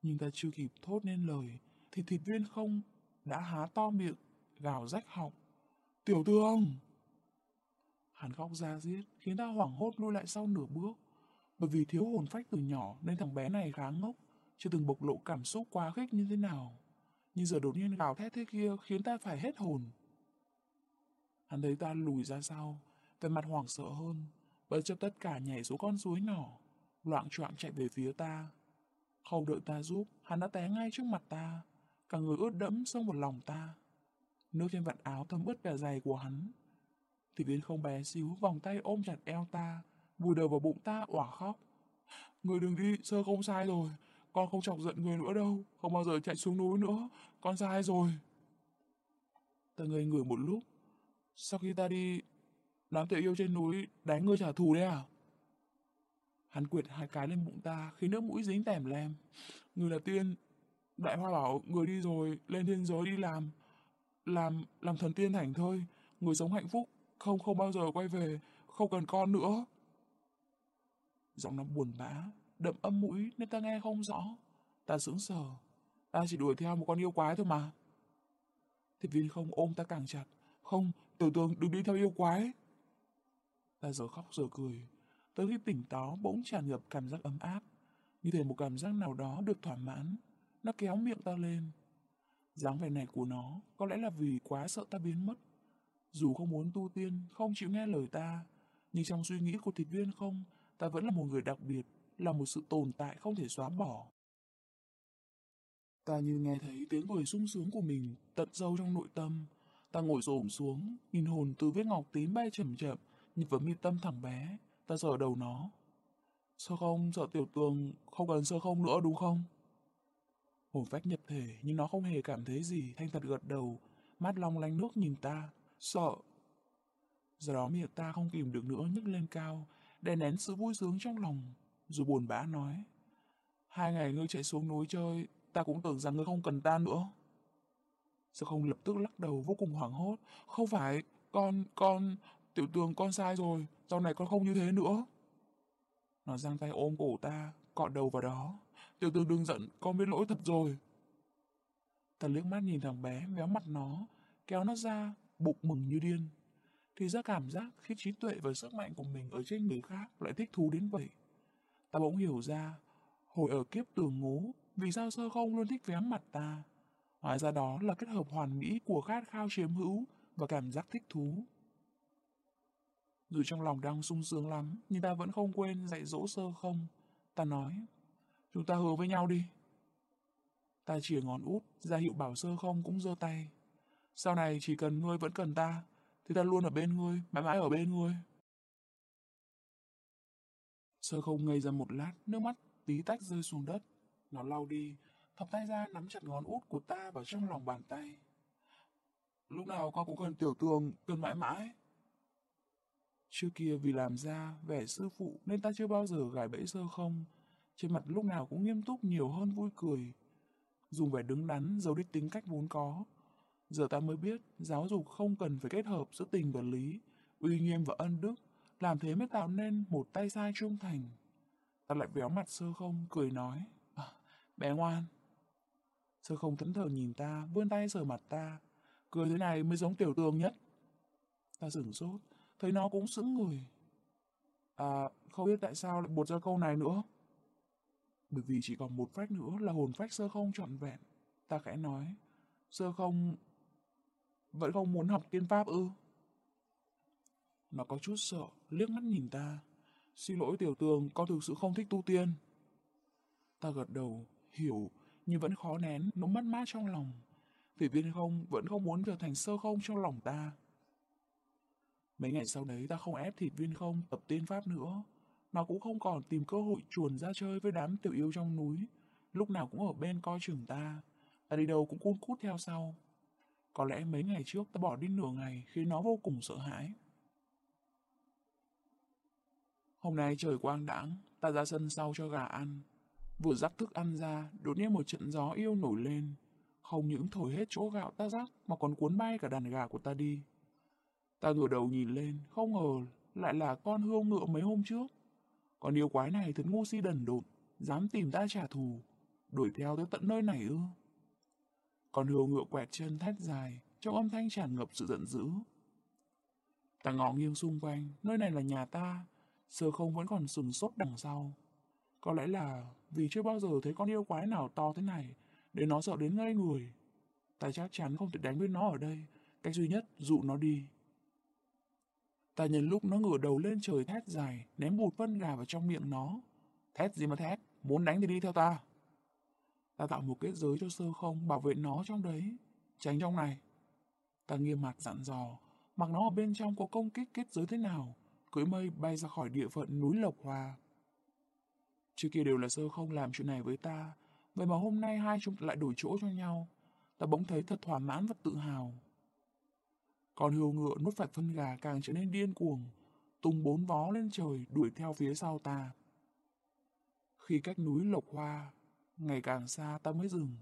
Nhưng ta chưa kịp thốt nên lời, thì thịt viên không đã há to miệng, gào rách họng. Tiểu tương! Hắn khóc ra giết, khiến ta hoảng hốt lui lại sau nửa bước. Bởi vì thiếu hồn phách từ nhỏ nên thằng bé này khá ngốc, chưa từng bộc lộ cảm xúc quá khích như thế nào. Nhưng giờ đột nhiên gào thét thế kia khiến ta phải hết hồn. Hắn thấy ta lùi ra sau, về mặt hoảng sợ hơn, bất chấp tất cả nhảy xuống con suối nhỏ, loạn choạng chạy về phía ta. Không đợi ta giúp, hắn đã té ngay trước mặt ta, cả người ướt đẫm xông vào lòng ta. Nước trên vạt áo thấm ướt cả giày của hắn. Thì viên không bé xíu vòng tay ôm chặt eo ta, vùi đầu vào bụng ta òa khóc. Người đừng đi, sơ không sai rồi, con không chọc giận người nữa đâu, không bao giờ chạy xuống núi nữa, con sai rồi. Ta ngây người một lúc, sau khi ta đi, đám tiểu yêu trên núi đánh người trả thù đấy à? Hắn quyệt hai cái lên bụng ta khi nước mũi dính tèm lem. Người là tiên, đại hoa bảo người đi rồi, lên thiên giới đi làm. Làm, làm thần tiên thành thôi, người sống hạnh phúc, không không bao giờ quay về, không cần con nữa. Giọng nó buồn bã, đậm âm mũi nên ta nghe không rõ. Ta sững sờ, ta chỉ đuổi theo một con yêu quái thôi mà. Thiệp viên không ôm ta càng chặt, không, tiểu tường đừng đi theo yêu quái. Ta giờ khóc giờ cười, tới khi tỉnh táo bỗng tràn ngập cảm giác ấm áp, như thể một cảm giác nào đó được thỏa mãn. Nó kéo miệng ta lên dáng vẻ này của nó có lẽ là vì quá sợ ta biến mất. Dù không muốn tu tiên, không chịu nghe lời ta, nhưng trong suy nghĩ của thịt viên không, ta vẫn là một người đặc biệt, là một sự tồn tại không thể xóa bỏ. Ta như nghe thấy tiếng cười sung sướng của mình tận sâu trong nội tâm. Ta ngồi xổm xuống, nhìn hồn từ vết ngọc tím bay chậm chậm, nhịp vào mi tâm thẳng bé. Ta sờ đầu nó. Sơ không, sợ tiểu tường, không cần sơ không nữa đúng không? Hồn phách nhập thể, nhưng nó không hề cảm thấy gì, thanh thật gật đầu, mắt long lanh nước nhìn ta. Sợ. Do đó miệng ta không kìm được nữa nhấc lên cao, đè nén sự vui sướng trong lòng. rồi buồn bã nói. Hai ngày ngươi chạy xuống núi chơi, ta cũng tưởng rằng ngươi không cần ta nữa. Sơ không lập tức lắc đầu vô cùng hoảng hốt. Không phải, con, con, tiểu tường con sai rồi, sau này con không như thế nữa. Nó giang tay ôm cổ ta, cọ đầu vào đó. Tiểu tử đừng giận, con biết lỗi thật rồi. Ta liếc mắt nhìn thằng bé, véo mặt nó, kéo nó ra, bụng mừng như điên. Thì ra cảm giác khi trí tuệ và sức mạnh của mình ở trên người khác lại thích thú đến vậy. Ta bỗng hiểu ra, hồi ở kiếp tường ngố, vì sao sơ không luôn thích véo mặt ta. Hóa ra đó là kết hợp hoàn mỹ của khát khao chiếm hữu và cảm giác thích thú. Dù trong lòng đang sung sướng lắm, nhưng ta vẫn không quên dạy dỗ sơ không. Ta nói, chúng ta hứa với nhau đi. Ta chìa ngón út, ra hiệu bảo sơ không cũng giơ tay. Sau này chỉ cần ngươi vẫn cần ta, thì ta luôn ở bên ngươi, mãi mãi ở bên ngươi. Sơ không ngây ra một lát, nước mắt tí tách rơi xuống đất. Nó lau đi, thọc tay ra nắm chặt ngón út của ta vào trong lòng bàn tay. Lúc nào con cũng cần tiểu tường, cần mãi mãi. Trước kia vì làm ra vẻ sư phụ nên ta chưa bao giờ gài bẫy sơ không. Trên mặt lúc nào cũng nghiêm túc nhiều hơn vui cười. Dùng vẻ đứng đắn giấu đi tính cách vốn có. Giờ ta mới biết giáo dục không cần phải kết hợp giữa tình và lý, uy nghiêm và ân đức, làm thế mới tạo nên một tay sai trung thành. Ta lại véo mặt sơ không, cười nói, à, bé ngoan. Sơ không thẫn thờ nhìn ta, vươn tay sờ mặt ta, cười thế này mới giống tiểu tường nhất. Ta sửng sốt, thấy nó cũng sững người. À, không biết tại sao lại buột ra câu này nữa. Bởi vì chỉ còn một phách nữa là hồn phách sơ không trọn vẹn. Ta khẽ nói, sơ không... Vẫn không muốn học tiên pháp ư? Nó có chút sợ, liếc mắt nhìn ta. Xin lỗi tiểu tường, con thực sự không thích tu tiên. Ta gật đầu, hiểu, nhưng vẫn khó nén, nỗi mất mát trong lòng. Vì viên không vẫn không muốn trở thành sơ không trong lòng ta. Mấy ngày sau đấy ta không ép thịt viên không tập tiên pháp nữa. Nó cũng không còn tìm cơ hội chuồn ra chơi với đám tiểu yêu trong núi. Lúc nào cũng ở bên coi chừng ta. Ta đi đâu cũng cun cút theo sau. Có lẽ mấy ngày trước ta bỏ đi nửa ngày khi nó vô cùng sợ hãi. Hôm nay trời quang đãng, ta ra sân sau cho gà ăn. Vừa rắc thức ăn ra, đột nhiên một trận gió yêu nổi lên. Không những thổi hết chỗ gạo ta rắc mà còn cuốn bay cả đàn gà của ta đi. Ta ngửa đầu nhìn lên, không ngờ lại là con hươu ngựa mấy hôm trước. Còn yêu quái này thật ngu si đần độn, dám tìm ta trả thù, đuổi theo tới tận nơi này ư. Con hươu ngựa quẹt chân thét dài, trong âm thanh tràn ngập sự giận dữ. Ta ngó nghiêng xung quanh, nơi này là nhà ta, sơ không vẫn còn sừng sốt đằng sau. Có lẽ là vì chưa bao giờ thấy con yêu quái nào to thế này, để nó sợ đến ngây người. Ta chắc chắn không thể đánh với nó ở đây, cách duy nhất dụ nó đi. Ta nhân lúc nó ngửa đầu lên trời thét dài, ném bụt phân gà vào trong miệng nó. Thét gì mà thét, muốn đánh thì đi theo ta. Ta tạo một kết giới cho sơ không bảo vệ nó trong đấy, tránh trong này. Ta nghiêm mặt dặn dò, mặc nó ở bên trong có công kích kết giới thế nào, cưỡi mây bay ra khỏi địa phận núi Lộc Hòa. Trước kia đều là sơ không làm chuyện này với ta, vậy mà hôm nay hai chúng lại đổi chỗ cho nhau. Ta bỗng thấy thật thỏa mãn và tự hào. Con hươu ngựa nuốt phải phân gà càng trở nên điên cuồng, tung bốn vó lên trời đuổi theo phía sau ta. Khi cách núi Lộc Hoa, ngày càng xa ta mới dừng,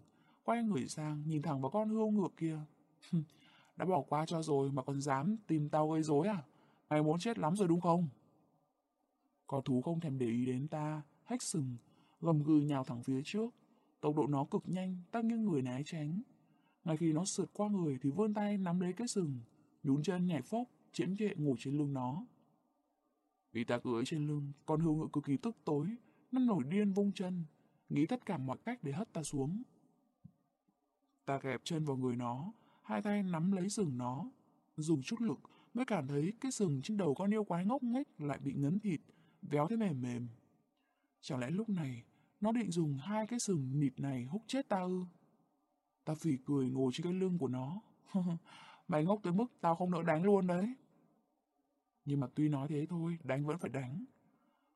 quay người sang nhìn thẳng vào con hươu ngựa kia. Đã bỏ qua cho rồi mà còn dám tìm tao gây rối à? Mày muốn chết lắm rồi đúng không? Con thú không thèm để ý đến ta, hách sừng, gầm gừ nhào thẳng phía trước. Tốc độ nó cực nhanh, ta nghiêng người né tránh. Ngay khi nó sượt qua người thì vươn tay nắm lấy cái sừng, nhún chân nhảy phốc, chiếm trệ ngồi trên lưng nó. Vì ta cưỡi trên lưng, con hươu ngựa cực kỳ tức tối, nó nổi điên vung chân, nghĩ tất cả mọi cách để hất ta xuống. Ta kẹp chân vào người nó, hai tay nắm lấy sừng nó, dùng chút lực mới cảm thấy cái sừng trên đầu con yêu quái ngốc nghếch lại bị ngấn thịt, véo thế mềm mềm. Chẳng lẽ lúc này nó định dùng hai cái sừng nịt này húc chết ta ư? Ta phỉ cười ngồi trên cái lưng của nó. Mày ngốc tới mức tao không nỡ đánh luôn đấy. Nhưng mà tuy nói thế thôi, đánh vẫn phải đánh.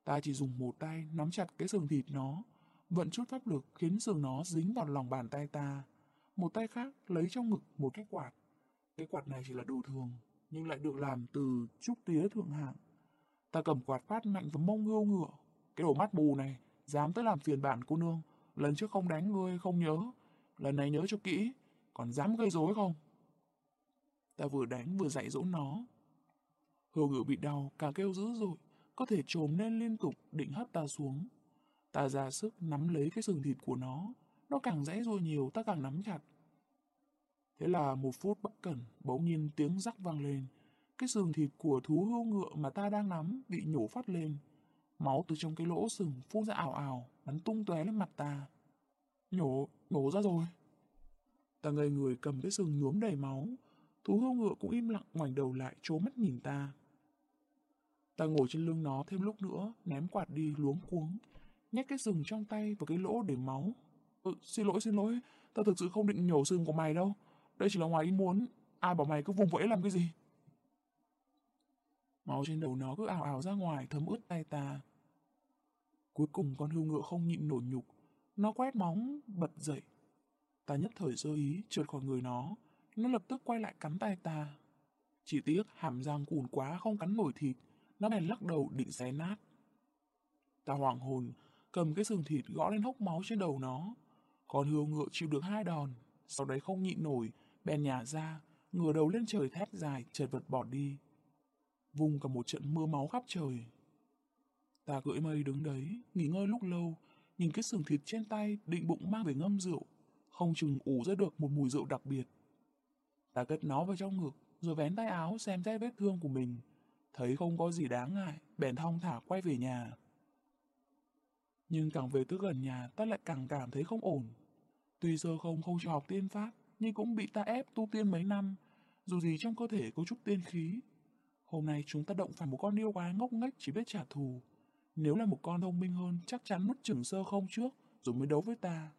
Ta chỉ dùng một tay nắm chặt cái sừng thịt nó, vận chút pháp lực khiến sừng nó dính vào lòng bàn tay ta. Một tay khác lấy trong ngực một cái quạt. Cái quạt này chỉ là đồ thường, nhưng lại được làm từ trúc tía thượng hạng. Ta cầm quạt phát mạnh vào mông hươu ngựa, cái đồ mắt bù này, dám tới làm phiền bản cô nương. Lần trước không đánh ngươi, không nhớ. Lần này nhớ cho kỹ, còn dám gây rối không? Ta vừa đánh vừa dạy dỗ nó. Hương ngự bị đau, càng kêu dữ dội, có thể trồm lên liên tục định hất ta xuống. Ta ra sức nắm lấy cái sừng thịt của nó, nó càng dãy ruồi nhiều ta càng nắm chặt. Thế là một phút bất cẩn, bỗng nhiên tiếng rắc vang lên. Cái sừng thịt của thú hưu ngựa mà ta đang nắm bị nhổ phát lên. Máu từ trong cái lỗ sừng phun ra ảo ảo, bắn tung tóe lên mặt ta. Nhổ, nhổ ra rồi. Ta ngây người cầm cái sừng nhuốm đầy máu. Thú hưu ngựa cũng im lặng ngoảnh đầu lại trố mắt nhìn ta. Ta ngồi trên lưng nó thêm lúc nữa, ném quạt đi luống cuống, nhét cái sừng trong tay vào cái lỗ để máu. Ừ, xin lỗi, xin lỗi, ta thực sự không định nhổ sừng của mày đâu. Đây chỉ là ngoài ý muốn, ai bảo mày cứ vùng vẫy làm cái gì. Máu trên đầu nó cứ ảo ảo ra ngoài thấm ướt tay ta. Cuối cùng con hưu ngựa không nhịn nổi nhục, nó quét móng, bật dậy. Ta nhất thời sơ ý, trượt khỏi người nó, nó lập tức quay lại cắn tay ta. Chỉ tiếc hàm răng cùn quá không cắn nổi thịt, nó bèn lắc đầu định xé nát. Ta hoảng hồn, cầm cái sừng thịt gõ lên hốc máu trên đầu nó. Con hươu ngựa chịu được hai đòn, sau đấy không nhịn nổi, bèn nhả ra, ngửa đầu lên trời thét dài, chật vật bỏ đi. Vùng cả một trận mưa máu khắp trời. Ta cưỡi mây đứng đấy, nghỉ ngơi lúc lâu, nhìn cái sừng thịt trên tay định bụng mang về ngâm rượu, không chừng ủ ra được một mùi rượu đặc biệt. Ta cất nó vào trong ngực, rồi vén tay áo xem xét vết thương của mình, thấy không có gì đáng ngại, bèn thong thả quay về nhà. Nhưng càng về tới gần nhà, ta lại càng cảm thấy không ổn. Tuy sơ không không cho học tiên pháp, nhưng cũng bị ta ép tu tiên mấy năm, dù gì trong cơ thể có chút tiên khí. Hôm nay chúng ta động phải một con yêu quái ngốc nghếch chỉ biết trả thù. Nếu là một con thông minh hơn, chắc chắn nuốt chửng sơ không trước, rồi mới đấu với ta.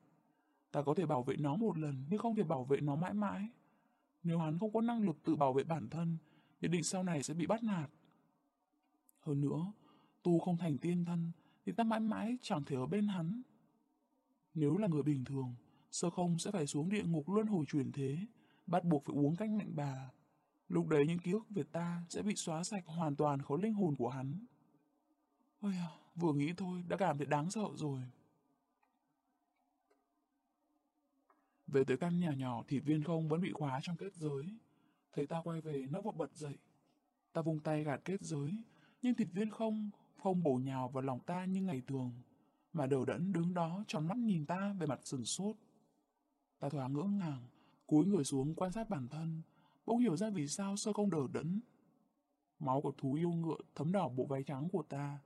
Ta có thể bảo vệ nó một lần, nhưng không thể bảo vệ nó mãi mãi. Nếu hắn không có năng lực tự bảo vệ bản thân, nhất định sau này sẽ bị bắt nạt. Hơn nữa, tu không thành tiên thân, thì ta mãi mãi chẳng thể ở bên hắn. Nếu là người bình thường, sơ không sẽ phải xuống địa ngục luân hồi chuyển thế, bắt buộc phải uống canh mạnh bà. Lúc đấy những ký ức về ta sẽ bị xóa sạch hoàn toàn khỏi linh hồn của hắn. Ôi à, vừa nghĩ thôi đã cảm thấy đáng sợ rồi. Về tới căn nhà nhỏ thì viên không vẫn bị khóa trong kết giới. Thấy ta quay về, nó vội bật dậy. Ta vung tay gạt kết giới, nhưng thịt viên không không bổ nhào vào lòng ta như ngày thường, mà đầu đẫn đứng đó tròn mắt nhìn ta về mặt sừng sốt. Ta thoáng ngỡ ngàng, cúi người xuống quan sát bản thân, bỗng hiểu ra vì sao sơ không đờ đẫn. Máu của thú yêu ngựa thấm đỏ bộ váy trắng của ta,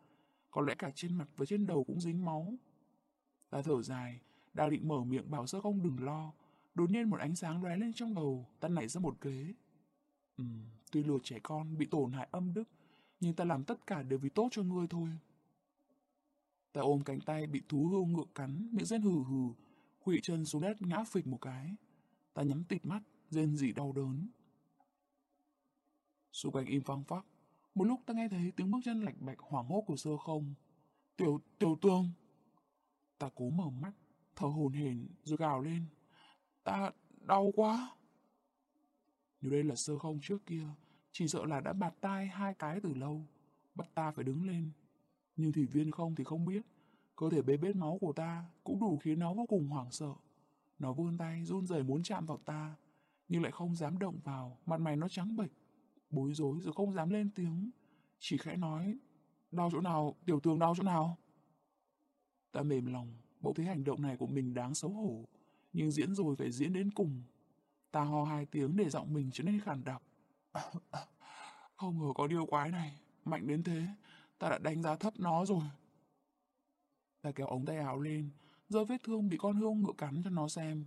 có lẽ cả trên mặt và trên đầu cũng dính máu. Ta thở dài, đang định mở miệng bảo sơ không đừng lo, đột nhiên một ánh sáng lóe lên trong đầu, ta nảy ra một kế. Ừ, tuy lừa trẻ con bị tổn hại âm đức, nhưng ta làm tất cả đều vì tốt cho ngươi thôi. Ta ôm cánh tay bị thú hưu ngựa cắn, miệng rên hừ hừ, quỵ chân xuống đất ngã phịch một cái. Ta nhắm tịt mắt, rên rỉ đau đớn. Xung quanh im phăng phắc, một lúc ta nghe thấy tiếng bước chân lạch bạch hoảng hốt của sơ không. Tiểu, tiểu tương. Ta cố mở mắt, thở hồn hển rồi gào lên. Ta đau quá. Nếu đây là sơ không trước kia, chỉ sợ là đã bạt tai hai cái từ lâu, bắt ta phải đứng lên. Nhưng thủy viên không thì không biết, cơ thể bê bết máu của ta cũng đủ khiến nó vô cùng hoảng sợ. Nó vươn tay run rẩy muốn chạm vào ta, nhưng lại không dám động vào, mặt mày nó trắng bệch, bối rối rồi không dám lên tiếng, chỉ khẽ nói, đau chỗ nào, tiểu tường đau chỗ nào. Ta mềm lòng, bỗng thấy hành động này của mình đáng xấu hổ, nhưng diễn rồi phải diễn đến cùng. Ta ho hai tiếng để giọng mình trở nên khàn đặc. Không ngờ có điều quái này, mạnh đến thế, ta đã đánh giá thấp nó rồi. Ta kéo ống tay áo lên, giờ vết thương bị con hươu ngựa cắn cho nó xem.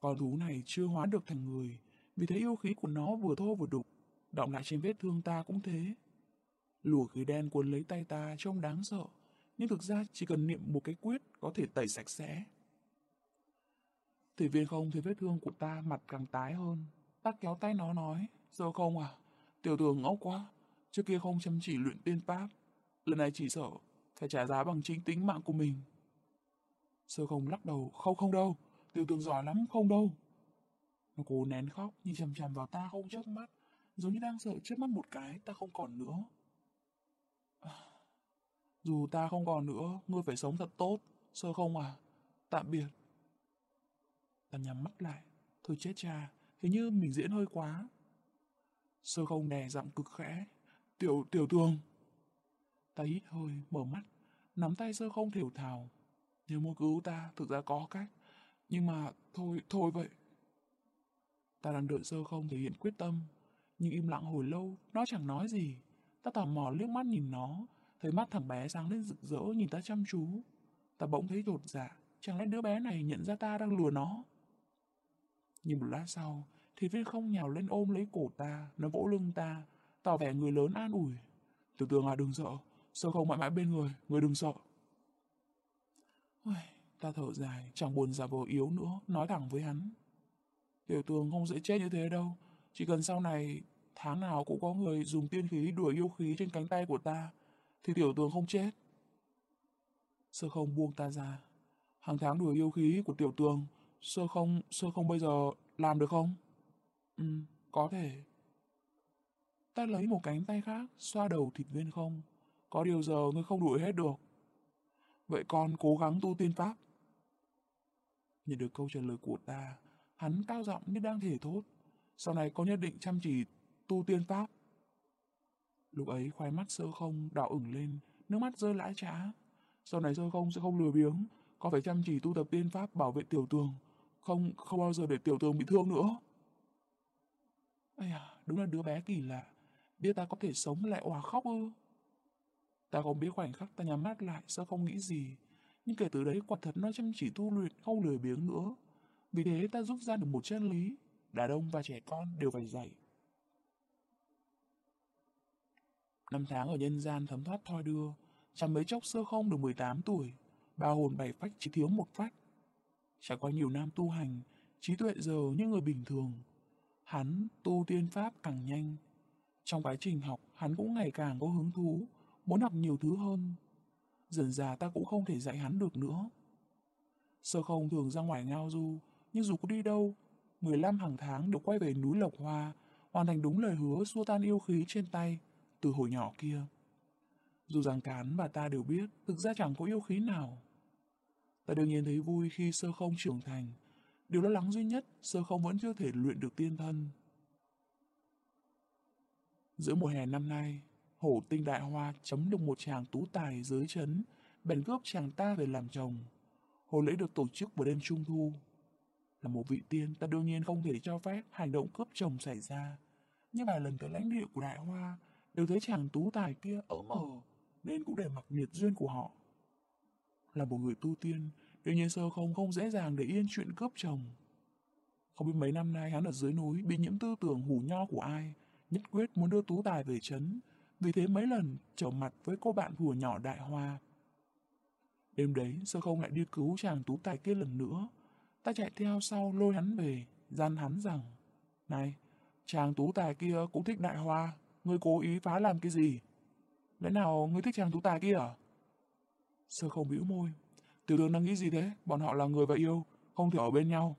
Con thú này chưa hóa được thành người, vì thế yêu khí của nó vừa thô vừa đục, động lại trên vết thương ta cũng thế. Lùa khí đen cuốn lấy tay ta trông đáng sợ, nhưng thực ra chỉ cần niệm một cái quyết có thể tẩy sạch sẽ. Thủy viên không thấy vết thương của ta mặt càng tái hơn. Ta kéo tay nó nói, giờ không à, tiểu tường ngốc quá, trước kia không chăm chỉ luyện tiên pháp, lần này chỉ sợ phải trả giá bằng chính tính mạng của mình. Sơ không lắc đầu, không không đâu, tiểu tường giỏi lắm, không đâu. Nó cố nén khóc, nhìn chằm chằm vào ta không chớp mắt, giống như đang sợ chớp mắt một cái, ta không còn nữa. Dù ta không còn nữa, ngươi phải sống thật tốt, sơ không à? Tạm biệt. Ta nhắm mắt lại, thôi chết cha, hình như mình diễn hơi quá. Sơ không đè giọng cực khẽ. Tiểu, tiểu tường. Ta hít hơi, mở mắt, nắm tay sơ không thiểu thào. Nếu muốn cứu ta, thực ra có cách. Nhưng mà, thôi, thôi vậy. Ta đang đợi sơ không thể hiện quyết tâm. Nhưng im lặng hồi lâu, nó chẳng nói gì. Ta tò mò liếc mắt nhìn nó, thấy mắt thằng bé sáng lên rực rỡ nhìn ta chăm chú. Ta bỗng thấy rột dạ, chẳng lẽ đứa bé này nhận ra ta đang lùa nó. Nhưng một lát sau, thì viên không nhào lên ôm lấy cổ ta, nó vỗ lưng ta, tỏ vẻ người lớn an ủi. Tiểu tường à đừng sợ, sợ không mãi mãi bên người, người đừng sợ. Ôi, ta thở dài, chẳng buồn giả vờ yếu nữa, nói thẳng với hắn. Tiểu tường không dễ chết như thế đâu, chỉ cần sau này tháng nào cũng có người dùng tiên khí đuổi yêu khí trên cánh tay của ta, thì tiểu tường không chết. Sơ không buông ta ra. Hàng tháng đuổi yêu khí của tiểu tường, sơ không, sơ không bây giờ làm được không? Ừ, có thể. Ta lấy một cánh tay khác, xoa đầu thịt viên không. Có điều giờ ngươi không đuổi hết được. Vậy con cố gắng tu tiên pháp. Nhận được câu trả lời của ta, hắn cao giọng như đang thể thốt. Sau này con nhất định chăm chỉ tu tiên pháp. Lúc ấy khoai mắt sơ không đỏ ửng lên, nước mắt rơi lãi trã. Sau này sơ không sẽ không lừa biếng, con phải chăm chỉ tu tập tiên pháp bảo vệ tiểu tường. Không, không bao giờ để tiểu tường bị thương nữa. Ây à, đúng là đứa bé kỳ lạ. Biết ta có thể sống lại òa khóc ư? Ta không biết khoảnh khắc ta nhắm mắt lại sơ không nghĩ gì. Nhưng kể từ đấy quả thật nó chăm chỉ tu luyện không lười biếng nữa. Vì thế ta rút ra được một chân lý. Đàn ông và trẻ con đều phải dạy. Năm tháng ở nhân gian thấm thoát thoi đưa. Chẳng mấy chốc sơ không được 18 tuổi. Ba hồn bảy phách chỉ thiếu một phách. Trải qua nhiều năm tu hành, trí tuệ giờ như người bình thường. Hắn tu tiên pháp càng nhanh. Trong quá trình học, hắn cũng ngày càng có hứng thú, muốn học nhiều thứ hơn. Dần già ta cũng không thể dạy hắn được nữa. Sơ không thường ra ngoài ngao du, nhưng dù có đi đâu, 15 hàng tháng được quay về núi Lộc Hoa, hoàn thành đúng lời hứa xua tan yêu khí trên tay từ hồi nhỏ kia. Dù rằng cán và ta đều biết, thực ra chẳng có yêu khí nào. Ta đương nhiên thấy vui khi sơ không trưởng thành. Điều lo lắng duy nhất, sơ không vẫn chưa thể luyện được tiên thân. Giữa mùa hè năm nay, hổ tinh đại hoa chấm được một chàng tú tài dưới chấn, bèn cướp chàng ta về làm chồng. Hồi lễ được tổ chức vào đêm trung thu. Là một vị tiên, ta đương nhiên không thể cho phép hành động cướp chồng xảy ra. Nhưng vài lần tới lãnh địa của đại hoa, đều thấy chàng tú tài kia ở mờ, nên cũng để mặc nghiệt duyên của họ. Là một người tu tiên, đương nhiên sơ không không dễ dàng để yên chuyện cướp chồng. Không biết mấy năm nay hắn ở dưới núi bị nhiễm tư tưởng hủ nho của ai, nhất quyết muốn đưa tú tài về chấn, vì thế mấy lần trở mặt với cô bạn thùa nhỏ đại hoa. Đêm đấy, sơ không lại đi cứu chàng tú tài kia lần nữa. Ta chạy theo sau lôi hắn về, gian hắn rằng, Này, chàng tú tài kia cũng thích đại hoa, ngươi cố ý phá làm cái gì? Lẽ nào ngươi thích chàng tú tài kia à? Sơ không bĩu môi. Tiểu đường đang nghĩ gì thế? Bọn họ là người và yêu, không thể ở bên nhau.